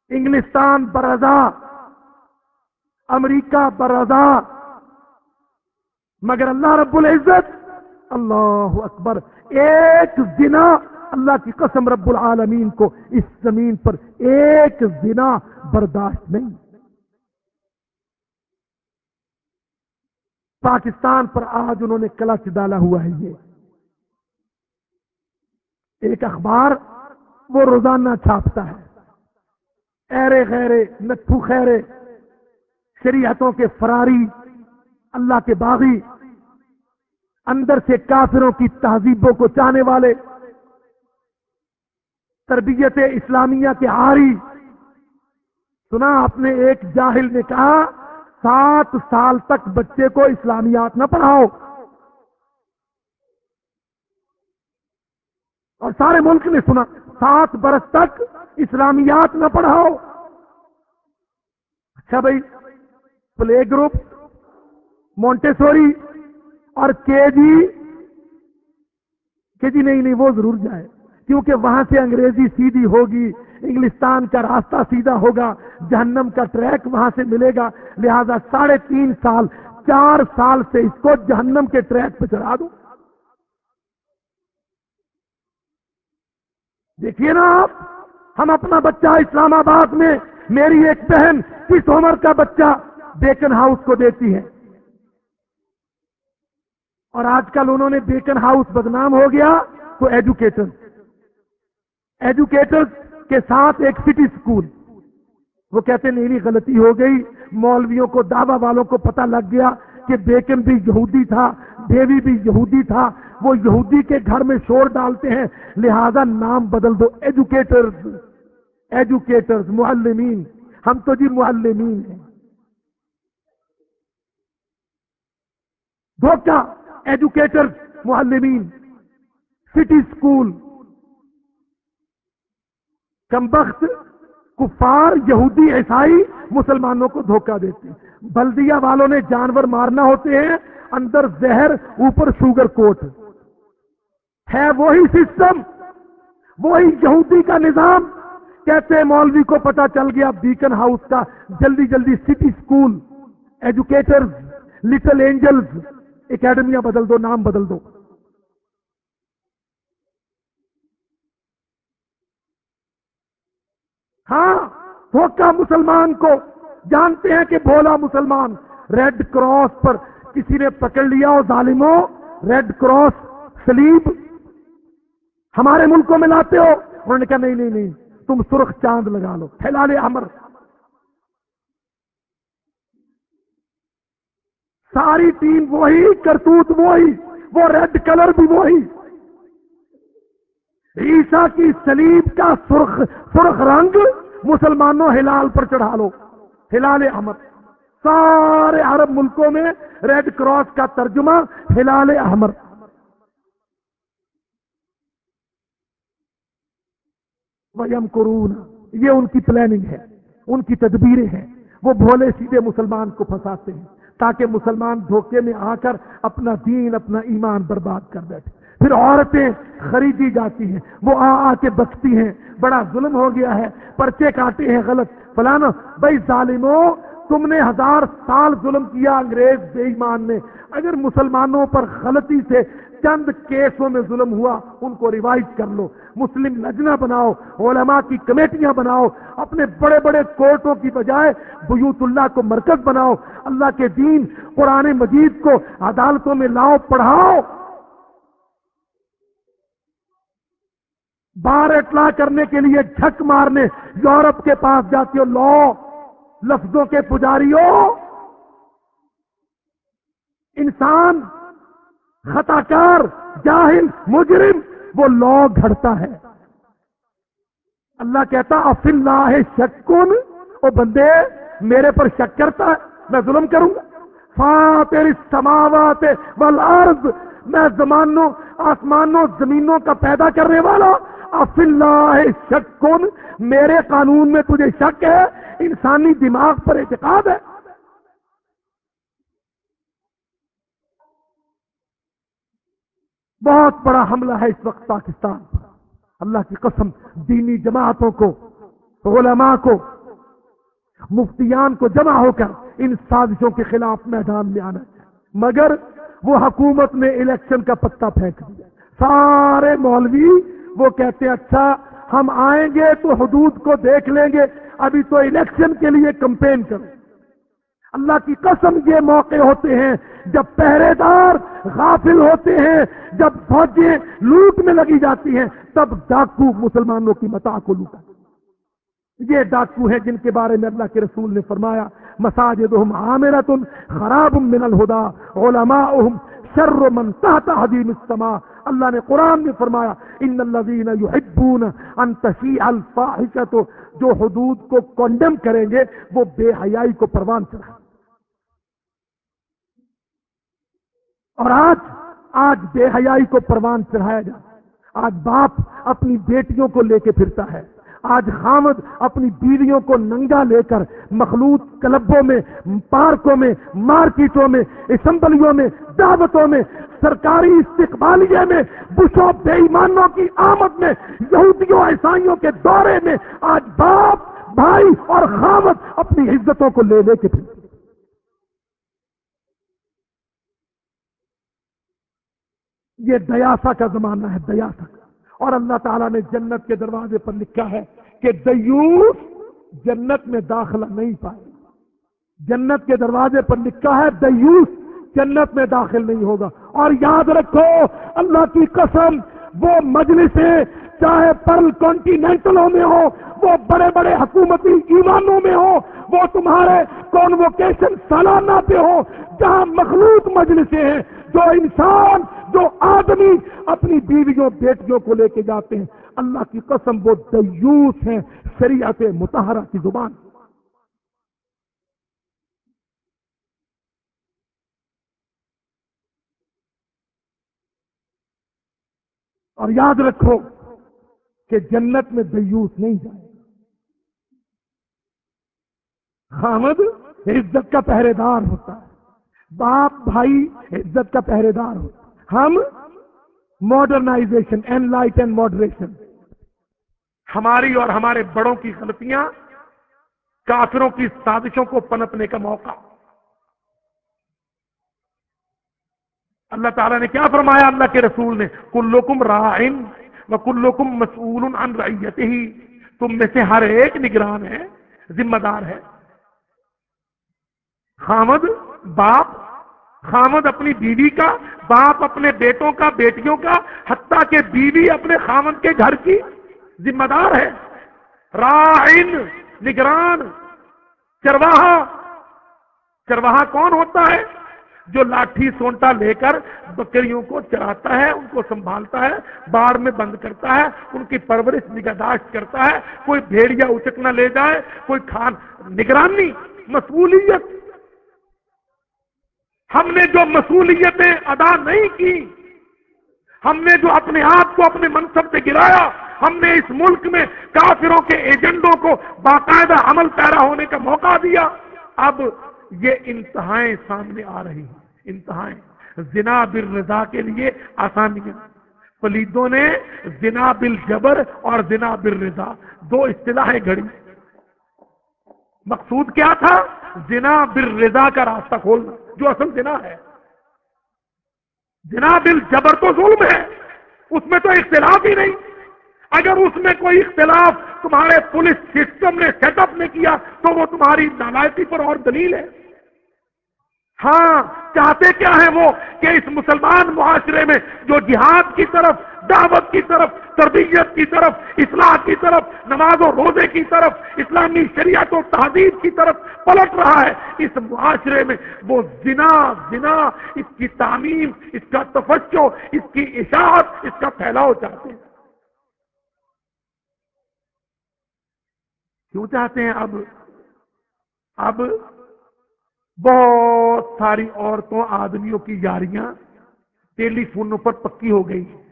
A: انگلستان برضا، امریکہ برضا، مگر اللہ رب العزت، اللہ اکبر، ایک زنا اللہ کی قسم رب العالمین کو اس زمین پر ایک زنا برداشت نہیں۔ پاکستان پر آج انہوں نے کلچ ڈالا ہوا ہے یہ۔ ایک اخبار وہ روزانہ چھاپتا ہے۔ ایرے خیرے نتھو خیرے، شریعتوں کے فراری، اللہ کے باغی، اندر سے کافروں کی تہذیبوں کو چاہنے والے، تربیت اسلامیہ کے آری سنا آپ نے ایک جاہل نے کہا، سات سال تک بچے کو اسلامیات نہ پڑھاؤ۔ اور سارے ملک نے سنا، سات برس تک اسلامیات نہ پڑھاؤ۔ اچھا بھائی، پلے گروپ، مونٹیسوری اور کے جی کے جی نہیں نہیں، وہ ضرور جائے کیونکہ وہاں سے انگریزی سیدھی ہوگی، انگلستان کا راستہ سیدھا ہوگا، جہنم کا ٹریک وہاں سے ملے گا۔ لہذا ساڑھے تین سال، چار سال سے اس کو جہنم کے ٹریک پہ چڑھا دو دیکھیے نا آپ، ہم اپنا بچہ اسلام آباد میں، میری ایک بہن کس عمر کا بچہ بیکن ہاؤس کو دیتی ہے؟ اور آج کل انہوں نے بیکن ہاؤس بدنام ہو گیا تو ایجوکیٹر ایجوکیٹر کے ساتھ ایک سٹی اسکول وہ کہتے نہیں نہیں، غلطی ہو گئی۔ مولویوں کو، دعوی والوں کو پتہ لگ گیا کہ بیکن بھی یہودی تھا، دیوی بھی یہودی تھا۔ وہ یہودی کے گھر میں شور ڈالتے ہیں، لہذا نام بدل دو ایجوکیٹرز ایجوکیٹرز معلمین۔ ہم تو جی معلمین ہیں۔ دھوکہ ایجوکیٹرز معلمین۔ سٹی اسکول کمبخت، کفار، یہودی، عیسائی مسلمانوں کو دھوکہ دیتے ہیں۔ بلدیا والوں نے جانور مارنا ہوتے ہیں، اندر زہر، اوپر شوگر کوٹ۔ ہے وہی سسٹم وہی یہودی کا نظام۔ کہتے ہیں مولوی کو پتا چل گیا بیکن ہاؤس کا جلدی جلدی city school educators little angels اکیڈمیاں بدل دو، نام بدل دو۔ ہاں دھوکہ مسلمان کو جانتے ہیں کہ بھولا مسلمان۔ ریڈ کراس پر کسی نے پکڑ لیا ہو ظالموں۔ ریڈ کراس سلیب۔ ہمارے ملکوں میں لاتے ہو؟ انہوں نے کہا، نہیں نہیں نہیں، تم سرخ چاند لگا لو، ہلال امر۔ ساری ٹیم وہی، کرتوت وہی، وہ ریڈ کلر بھی وہی۔ عیسا کی سلیب کا سرخ سرخ رنگ مسلمانوں ہلال پر چڑھا لو، ہلال احمد سارے عرب ملکوں میں ریڈ کراس کا ترجمہ ہلال احمد ویم قرون یہ ان کی پلاننگ ہے، ان کی تدبیریں ہیں۔ وہ بھولے سیدھے مسلمان کو پھنساتے ہیں، تاکہ مسلمان دھوکے میں آ کر اپنا دین، اپنا ایمان برباد کر بیٹھے۔ پھر عورتیں خریدی جاتی ہیں، وہ آ آ کے بچتی ہیں۔ بڑا ظلم ہو گیا ہے، پرچے کاٹے ہیں، غلط۔ فلانا، بھائی ظالموں تم نے ہزار سال ظلم کیا انگریز بے ایمان نے۔ اگر مسلمانوں پر غلطی سے چند کیسوں میں ظلم ہوا، ان کو ریوائز کر لو۔ مسلم لجنا بناؤ، علماء کی کمیٹیاں بناؤ، اپنے بڑے بڑے کورٹوں کی بجائے بیوت اللہ کو مرکز بناؤ، اللہ کے دین، قرآن مجید کو عدالتوں میں لاؤ، پڑھاؤ۔ بار اٹلا کرنے کے لیے جھک مارنے، یورپ کے پاس جاتی ہو لو لفظوں کے پجاریوں۔ انسان خطا کار جاہل، مجرم وہ لوگ گھڑتا ہے۔ اللہ کہتا اف اللہ شکن. وہ بندے، میرے پر شک کرتا ہے، میں ظلم کروں گا۔ فاتر سماوات والارض، میں زمانوں، آسمانوں، زمینوں کا پیدا کرنے والا۔ اف اللہ شکن، میرے قانون میں تجھے شک ہے، انسانی دماغ پر اعتقاد ہے۔ بہت بڑا حملہ ہے اس وقت پاکستان پر۔ اللہ کی قسم، دینی جماعتوں کو، علماء کو، مفتیان کو جمع ہو کر ان سازشوں کے خلاف میدان میں آنا چاہیے مگر وہ حکومت نے الیکشن کا پتا پھینک دیا۔ سارے مولوی وہ کہتے ہیں اچھا ہم آئیں گے تو حدود کو دیکھ لیں گے، ابھی تو الیکشن کے لیے کمپین کریں اللہ کی قسم یہ موقع ہوتے ہیں جب پہرے دار غافل ہوتے ہیں، جب فوجیں لوٹ میں لگی جاتی ہیں، تب ڈاکو مسلمانوں کی متا کو لوٹا۔ یہ ڈاکو ہیں جن کے بارے میں اللہ کے رسول نے فرمایا مساجد عامرت خراب من الہدا علماء شر من تحت حدیم السماء۔ اللہ نے قرآن میں فرمایا، ان الذین یحبون ان تشیع الفاحشت جو حدود کو کنڈم کریں گے، وہ بے حیائی کو پروان چڑھا اور آج آج بے حیائی کو پروان چڑھایا جاتا آج باپ اپنی بیٹیوں کو لے کے پھرتا ہے۔ آج خامد اپنی بیویوں کو ننگا لے کر مخلوط کلبوں میں، پارکوں میں، مارکیٹوں میں، اسمبلیوں میں، دعوتوں میں، سرکاری استقبالیہ میں، بشو بے ایمانوں کی آمد میں، یہودیوں عیسائیوں کے دورے میں آج باپ، بھائی اور خامد اپنی عزتوں کو لے لے کے پھر یہ دیاسا کا زمانہ ہے دیاسا کا۔ اور اللہ تعالیٰ نے جنت کے دروازے پر لکھا ہے کہ دیوس جنت میں داخلہ نہیں پائے جنت کے دروازے پر لکھا ہے دیوس جنت میں داخل نہیں ہوگا۔ اور یاد رکھو، اللہ کی قسم، وہ مجلسیں چاہے پرل کانٹینٹلوں میں ہو وہ بڑے بڑے حکومتی ایمانوں میں ہو وہ تمہارے کانوکیشن سالانہ پہ ہو جہاں مخلوط مجلسیں ہیں جو انسان، جو آدمی اپنی بیویوں، بیٹیوں کو لے کے جاتے ہیں، اللہ کی قسم وہ دیوس ہیں، شریعت متحرہ کی زبان۔ اور یاد رکھو کہ جنت میں دیوس نہیں جائے خامد، عزت کا پہرے دار ہوتا ہے۔ باپ بھائی عزت کا پہرے دار ہو۔ ہم modernisation and light and moderation ہماری اور ہمارے بڑوں کی غلطیاں کافروں کی سازشوں کو پنپنے کا موقع۔ اللہ تعالیٰ نے کیا فرمایا؟ اللہ کے رسول نے، کلکم رائن و کلکم مسئول ان ریت ہی تم میں سے ہر ایک نگران ہے، ذمہ دار ہے۔ خامد، باپ، خامد اپنی بیوی کا، باپ اپنے بیٹوں کا، بیٹیوں کا، حتیٰ کہ بیوی اپنے خامد کے گھر کی ذمہ دار ہے۔ رائن نگران، چرواہا۔ چرواہا کون ہوتا ہے؟ جو لاٹھی سونٹا لے کر بکریوں کو چراتا ہے، ان کو سنبھالتا ہے، باڑ میں بند کرتا ہے، ان کی پرورش نگہداشت کرتا ہے۔ کوئی بھیڑیا اچک نہ لے جائے، کوئی کھان نگرانی، مسئولیت ہم نے جو مسئولیتیں ادا نہیں کی، ہم نے جو اپنے آپ کو اپنے منصب سے گرایا، ہم نے اس ملک میں کافروں کے ایجنڈوں کو باقاعدہ عمل پیرا ہونے کا موقع دیا۔ اب یہ انتہائیں سامنے آ رہی ہیں، انتہائیں۔ زنا بل رضا کے لیے آسانیاں۔ پلیدوں نے زنا بل جبر اور زنا بل رضا دو اصطلاحیں گھڑی۔ مقصود کیا تھا؟ زنا بل رضا کا راستہ کھولنا۔ جو اصل زنا ہے۔ جنا بل جبر تو ظلم ہے، اس میں تو اختلاف ہی نہیں۔ اگر اس میں کوئی اختلاف تمہارے پولیس سسٹم نے سیٹ اپ نے کیا، تو وہ تمہاری نالائکی پر اور دلیل ہے۔ ہاں چاہتے کیا ہیں وہ کہ اس مسلمان معاشرے میں جو جہاد کی طرف دعوت کی طرف، تربیت کی طرف، اصلاح کی طرف، نماز و روزے کی طرف، اسلامی شریعت و تحدید کی طرف پلٹ رہا ہے۔ اس معاشرے میں وہ زنا زنا، اس کی تعمیم، اس کا تفچو اس کی اشاعت، اس کا پھیلاؤ چاہتے ہیں۔ کیوں چاہتے ہیں؟ اب اب بہت ساری عورتوں، آدمیوں کی یاریاں ٹیلی فونوں پر پکی ہو گئی ٹیلی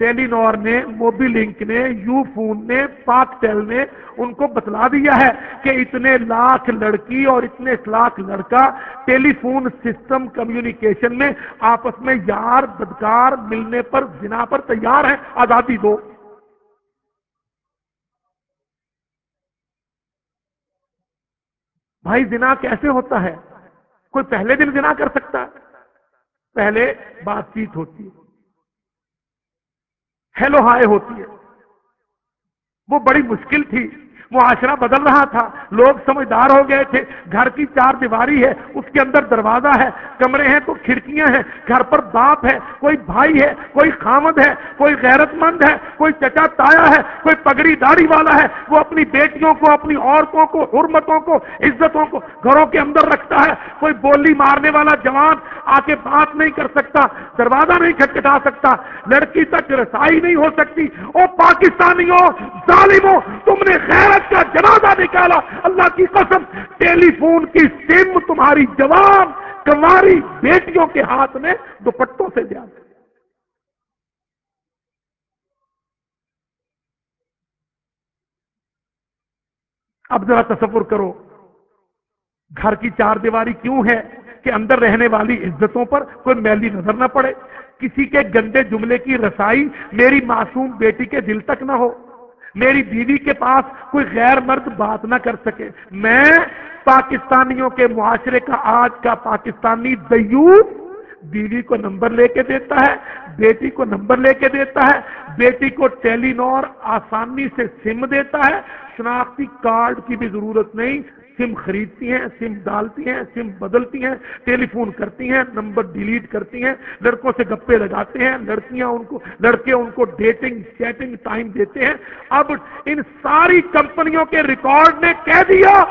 A: نور نے، موبی لنک نے، یو فون نے، پاک ٹیل نے ان کو بتلا دیا ہے کہ اتنے لاکھ لڑکی اور اتنے لاکھ لڑکا ٹیلی فون سسٹم کمیونیکیشن میں آپس میں یار، بدکار، ملنے پر جنا پر تیار ہیں۔ آزادی دو۔ بھائی، زنا کیسے ہوتا ہے؟ کوئی پہلے دن زنا کر سکتا ہے؟ پہلے بات چیت ہوتی ہے۔ ہیلو ہائے ہوتی ہے۔ وہ بڑی مشکل تھی۔ معاشرہ بدل رہا تھا۔ لوگ سمجھدار ہو گئے تھے۔ گھر کی چار دیواری ہے، اس کے اندر دروازہ ہے، کمرے ہیں تو کھڑکیاں ہیں۔ گھر پر باپ ہے، کوئی بھائی ہے، کوئی خامد ہے، کوئی غیرت مند ہے، کوئی چچا تایا ہے، کوئی پگڑی داڑھی والا ہے۔ وہ اپنی بیٹیوں کو، اپنی عورتوں کو، حرمتوں کو، عزتوں کو گھروں کے اندر رکھتا ہے۔ کوئی بولی مارنے والا جوان آ کے بات نہیں کر سکتا، دروازہ نہیں کھٹکھٹا سکتا، لڑکی تک رسائی نہیں ہو سکتی۔ او پاکستانیوں، ظالموں، تم نے غیرت کا جنازہ نکالا۔ اللہ کی قسم ٹیلی فون کی سم تمہاری جوان کماری بیٹیوں کے ہاتھ میں دوپٹوں سے دیا اب ذرا تصور کرو، گھر کی چار دیواری کیوں ہے کہ اندر رہنے والی عزتوں پر کوئی میلی نظر نہ پڑے؟ کسی کے گندے جملے کی رسائی میری معصوم بیٹی کے دل تک نہ ہو۔ میری بیوی کے پاس کوئی غیر مرد بات نہ کر سکے۔ میں پاکستانیوں کے معاشرے کا آج کا پاکستانی دیوب بیوی کو نمبر لے کے دیتا ہے، بیٹی کو نمبر لے کے دیتا ہے، بیٹی کو ٹیلی نور آسانی سے سم دیتا ہے۔ شناختی کارڈ کی بھی ضرورت نہیں سم خریدتی ہیں، سم ڈالتی ہیں، سم بدلتی ہیں ٹیلی فون کرتی ہیں، نمبر ڈیلیٹ کرتی ہیں، لڑکوں سے گپے لگاتے ہیں، لڑکیاں ان کو، لڑکے ان کو ڈیٹنگ چیٹنگ ٹائم دیتے ہیں۔ اب ان ساری کمپنیوں کے ریکارڈ نے کہہ دیا،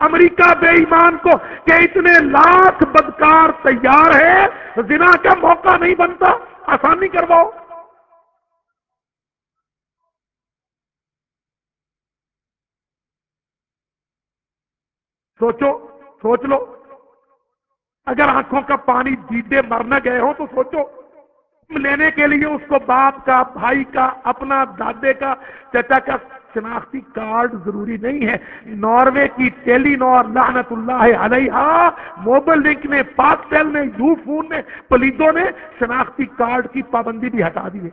A: امریکہ بے ایمان کو، کہ اتنے لاکھ بدکار تیار ہے زنا کا موقع نہیں بنتا، آسانی کرواؤ۔ سوچو، سوچ لو۔ اگر آنکھوں کا پانی دیدے مرنے گئے ہو تو سوچو لینے کے لیے اس کو باپ کا، بھائی کا، اپنا دادے کا، چچا کا شناختی کارڈ ضروری نہیں ہے۔ ناروے کی ٹیلی نور لعنت اللہ علیہ موبائل لنک نے، پاک ٹیل نے، یو فون نے پلیدوں نے شناختی کارڈ کی پابندی بھی ہٹا دی ہے۔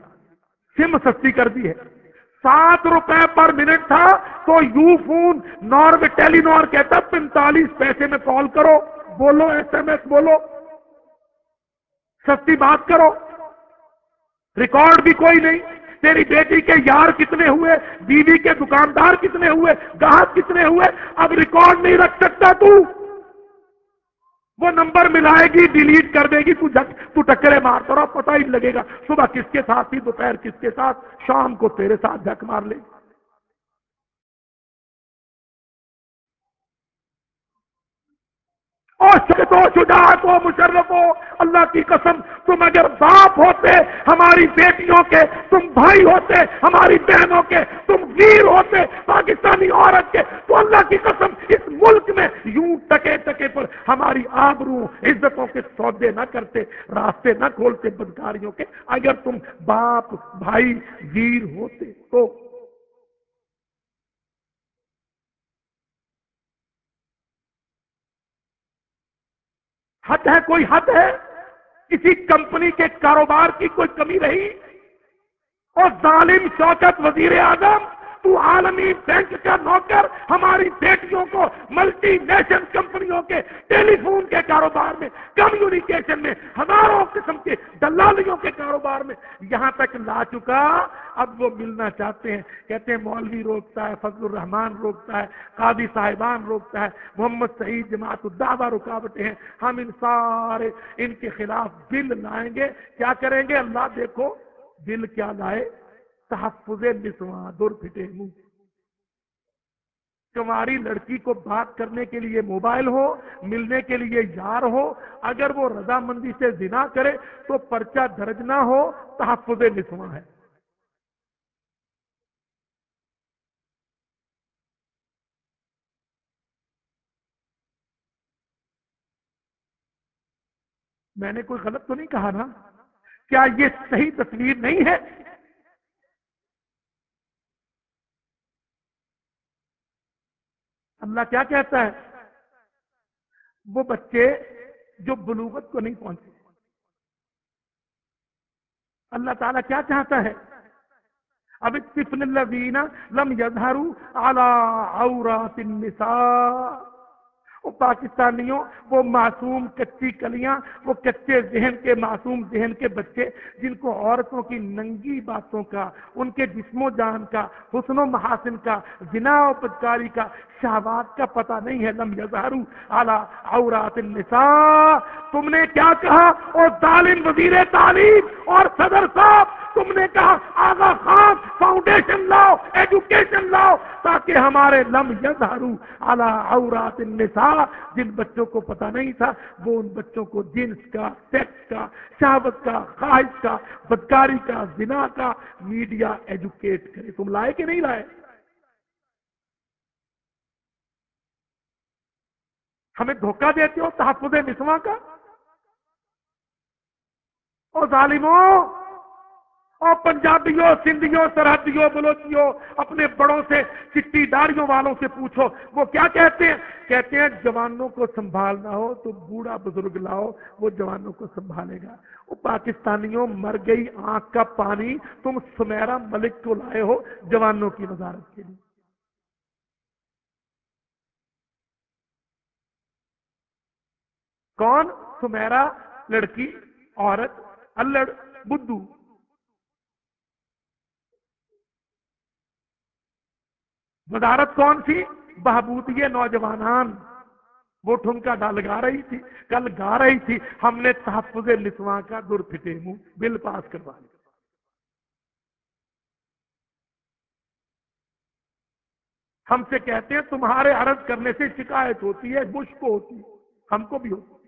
A: سم سستی کر دی ہے۔ سات روپے پر منٹ تھا تو یو فون نور ٹیلی نور کہتا پینتالیس پیسے میں کال کرو، بولو، ایس ایم ایس بولو، سستی بات کرو۔ ریکارڈ بھی کوئی نہیں، تیری بیٹی کے یار کتنے ہوئے، بیوی کے دکاندار کتنے ہوئے، گاہک کتنے ہوئے، اب ریکارڈ نہیں رکھ سکتا تو۔ وہ نمبر ملائے گی، ڈیلیٹ کر دے گی تو ٹکرے مار رہا پتہ ہی لگے گا۔ صبح کس کے ساتھ تھی، دوپہر کس کے ساتھ؟ شام کو تیرے ساتھ جھک مار لے گی۔ شجاعت ہو مشرف ہو اللہ کی قسم، تم اگر باپ ہوتے ہماری بیٹیوں کے، تم بھائی ہوتے ہماری بہنوں کے، تم ویر ہوتے پاکستانی عورت کے، تو اللہ کی قسم اس ملک میں یوں ٹکے ٹکے پر ہماری آبرو عزتوں کے سودے نہ کرتے، راستے نہ کھولتے بدکاریوں کے، اگر تم باپ، بھائی، ویر ہوتے تو حد ہے، کوئی حد ہے؟ کسی کمپنی کے کاروبار کی کوئی کمی رہی؟ اور ظالم شوکت وزیر اعظم تو عالمی بینک کا نوکر ہماری بیٹیوں کو ملٹی نیشنل کمپنیوں کے ٹیلی فون کے کاروبار میں، کمیونیکیشن میں، ہزاروں قسم کے دلالیوں کے کاروبار میں یہاں تک لا چکا۔ اب وہ ملنا چاہتے ہیں، کہتے ہیں مولوی روکتا ہے، فضل الرحمان روکتا ہے، قاضی صاحبان روکتا ہے، محمد سعید جماعت الدعوہ رکاوٹیں ہیں۔ ہم ان سارے، ان کے خلاف بل لائیں گے۔ کیا کریں گے؟ اللہ دیکھو، بل کیا لائے؟ تحفظ نسواں دور پھٹے منہ۔ تمہاری لڑکی کو بات کرنے کے لیے موبائل ہو، ملنے کے لیے یار ہو، اگر وہ رضامندی سے زنا کرے تو پرچہ درج نہ ہو، تحفظ نسواں ہے۔ میں نے کوئی غلط تو نہیں کہا نا؟ کیا یہ صحیح تصویر نہیں ہے؟ اللہ کیا کہتا ہے؟ وہ بچے جو بلوغت کو نہیں پہنچے۔ اللہ تعالیٰ کیا چاہتا ہے؟ اب طفل الذین لم يظهروا على عورات النساء۔ وہ پاکستانیوں، وہ معصوم کچی کلیاں، وہ کچے ذہن کے، معصوم ذہن کے بچے، جن کو عورتوں کی ننگی باتوں کا، ان کے جسم و جان کا، حسن و محاسن کا، زنا و پدکاری کا شہبات کا پتہ نہیں ہے، لم یظہرو اعلی عورات النساء۔ تم نے کیا کہا؟ اور ظالم وزیر تعلیم اور صدر صاحب، تم نے کہا آغا خان فاؤنڈیشن لاؤ ایجوکیشن لاؤ، تاکہ ہمارے لم یظہرو اعلی عورات النساء۔ جن بچوں کو پتہ نہیں تھا، وہ ان بچوں کو جنس کا، سیکس کا، شہوت کا، خواہش کا، بدکاری کا، زنا کا میڈیا ایجوکیٹ کرے۔ تم لائے کہ نہیں لائے؟ ہمیں دھوکہ دیتے ہو، تحفظ نسواں کا؟ اور ظالموں اور پنجابیوں، سندھیوں، سرحدیوں، بلوچیوں، اپنے بڑوں سے، چٹی داڑیوں والوں سے پوچھو، وہ کیا کہتے ہیں؟ کہتے ہیں، جوانوں کو سنبھالنا ہو تو بوڑھا بزرگ لاؤ، وہ جوانوں کو سنبھالے گا۔ وہ پاکستانیوں، مر گئی آنکھ کا پانی، تم سمیرا ملک کو لائے ہو جوانوں کی وزارت کے لیے۔ کون؟ سمیرا لڑکی، عورت، الڑ، بدھو۔ وزارت کون سی؟ بہبودی نوجوانان۔ وہ ٹھمکا ڈال گا رہی تھی، کل گا رہی تھی۔ ہم نے تحفظ لسواں کا در پھٹے منہ، بل پاس کروا لیا۔ ہم سے کہتے ہیں، تمہارے عرض کرنے سے شکایت ہوتی ہے مشک ہوتی ہے، ہم کو بھی ہوتی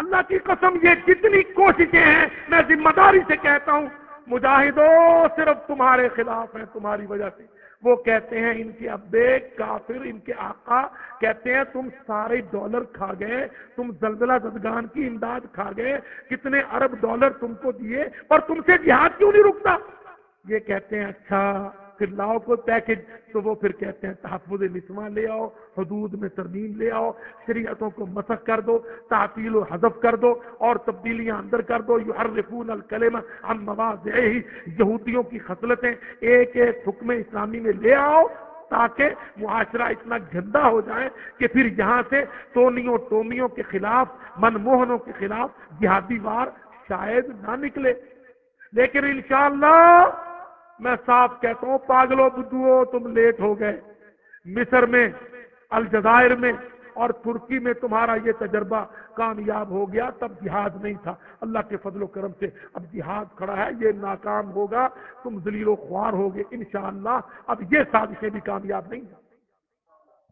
A: اللہ کی قسم یہ جتنی کوششیں ہیں، میں ذمہ داری سے کہتا ہوں، مجاہدوں صرف تمہارے خلاف ہیں، تمہاری وجہ سے۔ وہ کہتے ہیں، ان کے ابے کافر، ان کے آقا کہتے ہیں، تم سارے ڈالر کھا گئے، تم زلزلہ زدگان کی امداد کھا گئے، کتنے ارب ڈالر تم کو دیے اور تم سے جہاد کیوں نہیں رکتا؟ یہ کہتے ہیں اچھا پھر لاؤ کو پیکج، تو وہ پھر کہتے ہیں، تحفظ نسواں لے آؤ، حدود میں ترمیم لے آؤ، شریعتوں کو مسخ کر دو، تعطیل و حذف کر دو، اور تبدیلیاں اندر کر دو یو ہر رفون الکلم یہودیوں کی خصلتیں ایک ایک حکم اسلامی میں لے آؤ تاکہ معاشرہ اتنا گندا ہو جائے کہ پھر یہاں سے ٹونیوں ٹومیوں کے خلاف، منموہنوں کے خلاف جہادی وار شاید نہ نکلے۔ لیکن انشاءاللہ میں صاف کہتا ہوں، پاگلو بدھو تم لیٹ ہو گئے۔ مصر میں، الجزائر میں اور ترکی میں تمہارا یہ تجربہ کامیاب ہو گیا۔ تب جہاد نہیں تھا۔ اللہ کے فضل و کرم سے اب جہاد کھڑا ہے، یہ ناکام ہوگا۔ تم ذلیل و خوار ہوگے انشاءاللہ۔ اب یہ سازشیں بھی کامیاب نہیں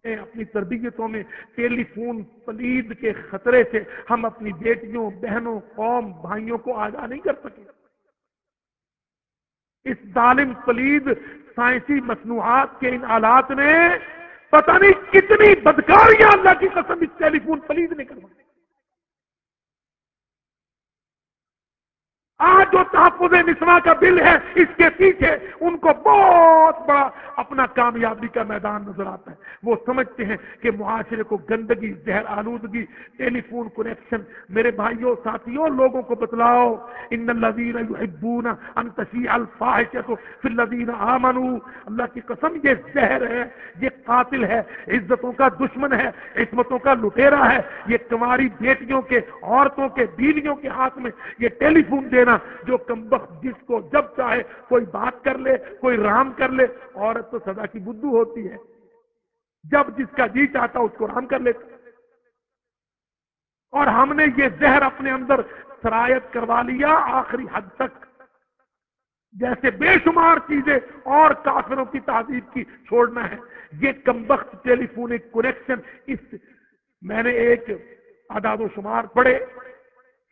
A: اپنی تربیتوں میں ٹیلی فون پلید کے خطرے سے ہم اپنی بیٹیوں، بہنوں، قوم، بھائیوں کو آگاہ نہیں کر سکے۔ اس ظالم پلید سائنسی مصنوعات کے ان آلات نے پتہ نہیں کتنی بدکاریاں اللہ کی قسم اس ٹیلی فون پلید نے کروائی۔ آج جو تحفظ نسواں کا بل ہے، اس کے پیچھے ان کو بہت بڑا اپنا کامیابی کا میدان نظر آتا ہے۔ وہ سمجھتے ہیں کہ معاشرے کو گندگی، زہر آلودگی، ٹیلی فون کنیکشن، میرے بھائیوں، ساتھیوں، لوگوں کو بتلاؤ۔ ان يحبون ان تشيع الفاحشه في الذين امنوا اللہ کی قسم، یہ زہر ہے، یہ قاتل ہے، عزتوں کا دشمن ہے، عصمتوں کا لٹیرا ہے۔ یہ کماری بیٹیوں کے، عورتوں کے، بیویوں کے ہاتھ میں یہ ٹیلی فون دینا دینا جو کمبخت جس کو جب چاہے کوئی بات کر لے، کوئی رام کر لے، عورت تو سدا کی بدھو ہوتی ہے۔ جب جس کا جی چاہتا اس کو رام کر لیتا۔ اور ہم نے یہ زہر اپنے اندر سرایت کروا لیا آخری حد تک۔ جیسے بے شمار چیزیں اور کافروں کی تعزیب کی چھوڑنا ہے۔ یہ کمبخت ٹیلی فونک کنیکشن، اس میں نے ایک اعداد و شمار پڑے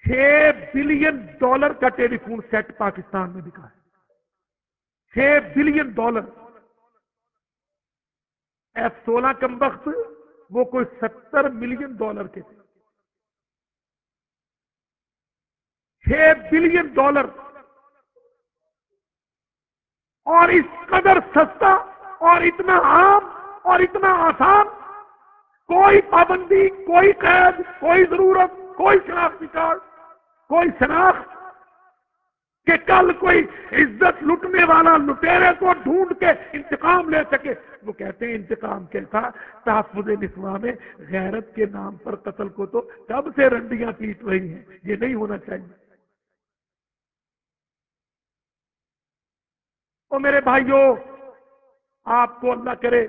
A: چھ بلین ڈالر کا ٹیلی فون سیٹ پاکستان میں بکا ہے۔ چھ بلین ڈالر۔ ایف سولہ کمبخت وہ کوئی ستر ملین ڈالر کے تھے۔ چھ بلین ڈالر۔ اور اس قدر سستا اور اتنا عام اور اتنا آسان، کوئی پابندی، کوئی قید، کوئی ضرورت۔ کوئی شناختی کارڈ کوئی شناخت کہ کل کوئی عزت لٹنے والا لٹیرے کو ڈھونڈ کے انتقام لے سکے۔ وہ کہتے ہیں انتقام کیسا تحفظ نسواں میں غیرت کے نام پر قتل کو تو کب سے رنڈیاں پیٹ رہی ہیں، یہ نہیں ہونا چاہیے۔ اور میرے بھائیوں آپ کو اللہ کرے،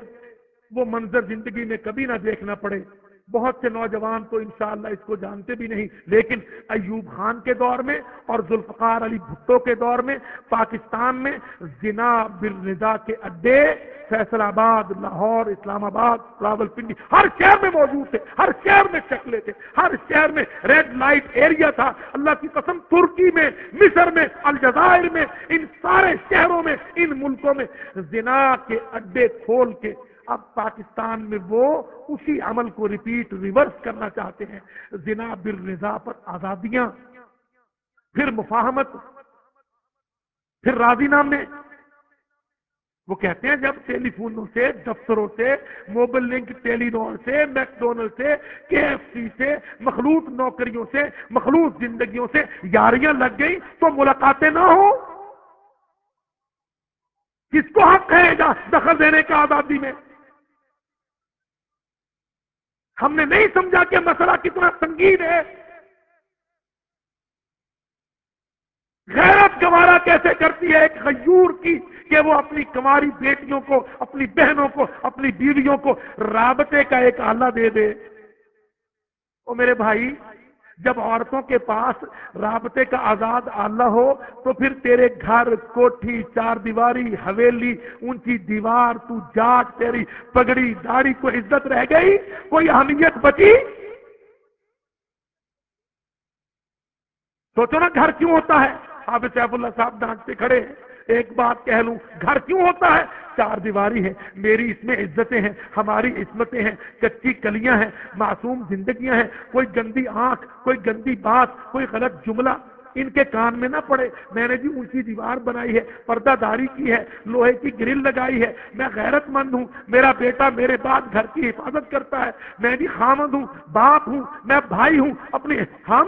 A: وہ منظر زندگی میں کبھی نہ دیکھنا پڑے۔ بہت سے نوجوان تو انشاءاللہ اس کو جانتے بھی نہیں، لیکن ایوب خان کے دور میں اور ذوالفقار علی بھٹو کے دور میں، پاکستان میں زنا برندا کے اڈے، فیصل آباد، لاہور، اسلام آباد، راول پنڈی، ہر شہر میں موجود تھے، ہر شہر میں شکلے تھے، ہر شہر میں ریڈ لائٹ ایریا تھا۔ اللہ کی قسم، ترکی میں، مصر میں، الجزائر میں، ان سارے شہروں میں، ان ملکوں میں زنا کے اڈے کھول کے اب پاکستان میں وہ اسی عمل کو ریپیٹ ریورس کرنا چاہتے ہیں۔ زنا بر رضا پر آزادیاں، پھر مفاہمت، پھر راضی نامے وہ کہتے ہیں جب ٹیلی فونوں سے، دفتروں سے موبائل لنک ٹیلی نور سے میکڈونل سے کے ایف سی سے، مخلوط نوکریوں سے، مخلوط زندگیوں سے یاریاں لگ گئی تو ملاقاتیں نہ ہو کس کو حق ہے دخل دینے کا آزادی میں؟ ہم نے نہیں سمجھا کہ مسئلہ کتنا سنگین ہے۔ غیرت گوارا کیسے کرتی ہے ایک غیور کی کہ وہ اپنی کماری بیٹیوں کو، اپنی بہنوں کو، اپنی بیویوں کو رابطے کا ایک آلہ دے دے۔ وہ میرے بھائی جب عورتوں کے پاس رابطے کا آزاد آلہ ہو، تو پھر تیرے گھر، کوٹھی، چار دیواری، حویلی، اونچی دیوار، تو جاٹ، تیری پگڑی داڑھی کو عزت رہ گئی؟ کوئی اہمیت بچی؟ سوچو نا، گھر کیوں ہوتا ہے؟ آپ سیف اللہ صاحب ڈانٹتے کھڑے ہیں۔ ایک بات کہہ لوں، گھر کیوں ہوتا ہے؟ چار دیواری ہے میری اس میں عزتیں ہیں، ہماری عصمتیں ہیں، کچی کلیاں ہیں، معصوم زندگیاں ہیں، کوئی گندی آنکھ، کوئی گندی بات، کوئی غلط جملہ۔ ان کے کان میں نہ پڑے۔ میں نے بھی اونچی دیوار بنائی ہے، پردہ داری کی ہے، لوہے کی گرل لگائی ہے۔ میں غیرت مند ہوں، میرا بیٹا میرے بعد گھر کی حفاظت کرتا ہے۔ میں بھی خامد ہوں، باپ ہوں، میں بھائی ہوں، اپنے ہم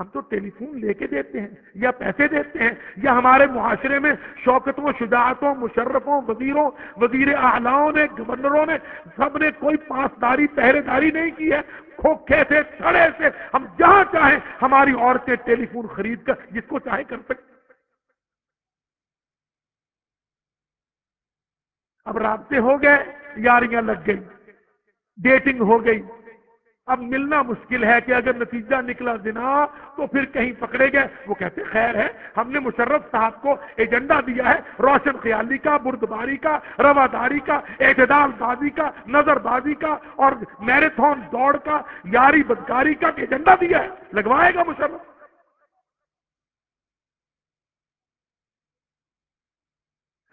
A: ہم تو ٹیلی فون لے کے دیتے ہیں، یا پیسے دیتے ہیں، یا ہمارے معاشرے میں شوکتوں، شجاعتوں، مشرفوں، وزیروں، وزیر اعلیوں نے، گورنروں نے، سب نے کوئی پاسداری پہرے داری نہیں کی ہے۔ کھوکھے سے چھڑے سے، ہم جہاں چاہیں ہماری عورتیں ٹیلی فون خرید کر، جس کو چاہے کر سکتے اب رابطے ہو گئے، یاریاں لگ گئی ڈیٹنگ ہو گئی۔ اب ملنا مشکل ہے کہ اگر نتیجہ نکلا زنا تو پھر کہیں پکڑے گئے۔ وہ کہتے خیر ہے، ہم نے مشرف صاحب کو ایجنڈا دیا ہے، روشن خیالی کا، بردباری کا، رواداری کا، اعتدال بازی کا، نظر بازی کا اور میراتھن دوڑ کا، یاری بدکاری کا ایجنڈا دیا ہے۔ لگوائے گا مشرف۔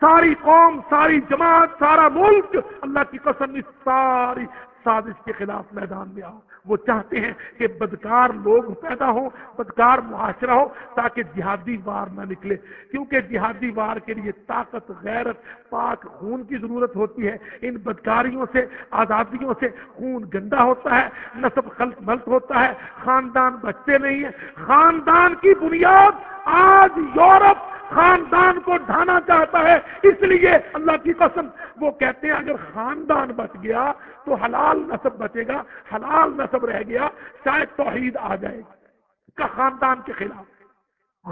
A: ساری قوم، ساری جماعت، سارا ملک اللہ کی قسم اس ساری سازش کے خلاف میدان میں آؤ۔ وہ چاہتے ہیں کہ بدکار لوگ پیدا ہوں، بدکار معاشرہ ہو، تاکہ جہادی وار نہ نکلے۔ کیونکہ جہادی وار کے لیے طاقت، غیرت، پاک خون کی ضرورت ہوتی ہے۔ ان بدکاریوں سے، آزادیوں سے خون گندا ہوتا ہے، نصب خلط ملت ہوتا ہے۔ خاندان بچے نہیں ہیں۔ خاندان کی بنیاد آج یورپ خاندان کو ڈھانا چاہتا ہے۔ اس لیے اللہ کی قسم، وہ کہتے ہیں اگر خاندان بچ گیا تو حلال حلال نصب بچے گا، حلال نصب رہ گیا، شاید توحید آ جائے گی۔ کا خاندان کے خلاف۔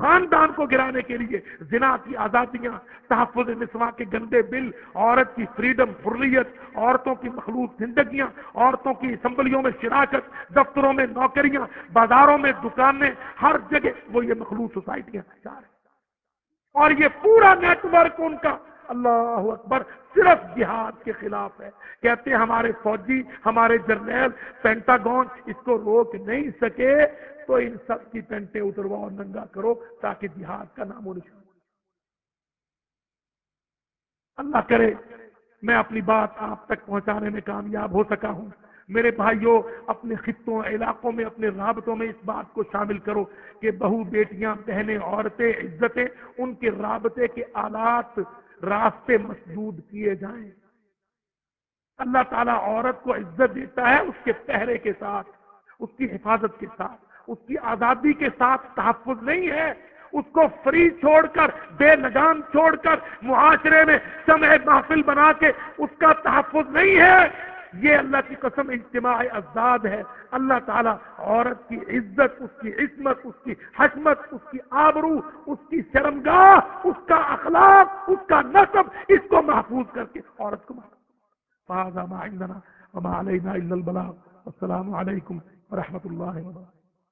A: خاندان کو گرانے کے لیے زنا کی آزادیاں، تحفظ نسواں کے گندے بل، عورت کی فریڈم، حریت، عورتوں کی مخلوط زندگیاں، عورتوں کی اسمبلیوں میں شراکت، دفتروں میں نوکریاں، بازاروں میں دکانیں، ہر جگہ وہ یہ مخلوط سوسائٹیاں چاہ رہے ہیں۔ اور یہ پورا نیٹ ورک ان کا اللہ اکبر صرف جہاد کے خلاف ہے۔ کہتے ہیں ہمارے فوجی، ہمارے جرنیل، پینٹاگون اس کو روک نہیں سکے تو ان سب کی پینٹیں اترواؤ ننگا کرو تاکہ جہاد کا نام و نشان اللہ کرے میں اپنی بات آپ تک پہنچانے میں کامیاب ہو سکا ہوں۔ میرے بھائیوں، اپنے خطوں، علاقوں میں، اپنے رابطوں میں اس بات کو شامل کرو کہ بہو بیٹیاں، بہنیں، عورتیں، عزتیں، ان کے رابطے کے آلات راستے مسدود کیے جائیں۔ اللہ تعالیٰ عورت کو عزت دیتا ہے اس کے پہرے کے ساتھ، اس کی حفاظت کے ساتھ، اس کی آزادی کے ساتھ تحفظ نہیں ہے۔ اس کو فری چھوڑ کر، بے لگام چھوڑ کر معاشرے میں سمے محفل بنا کے اس کا تحفظ نہیں ہے۔ یہ اللہ کی قسم اجتماع ازداد ہے۔ اللہ تعالیٰ عورت کی عزت، اس کی عصمت، اس کی حشمت، اس کی آبرو، اس کی شرمگاہ، اس کا اخلاق، اس کا نصب، اس کو محفوظ کر کے عورت کو محفوظ ما عندنا وما علينا الا البلاغ۔ السلام علیکم ورحمۃ اللہ وبرکاتہ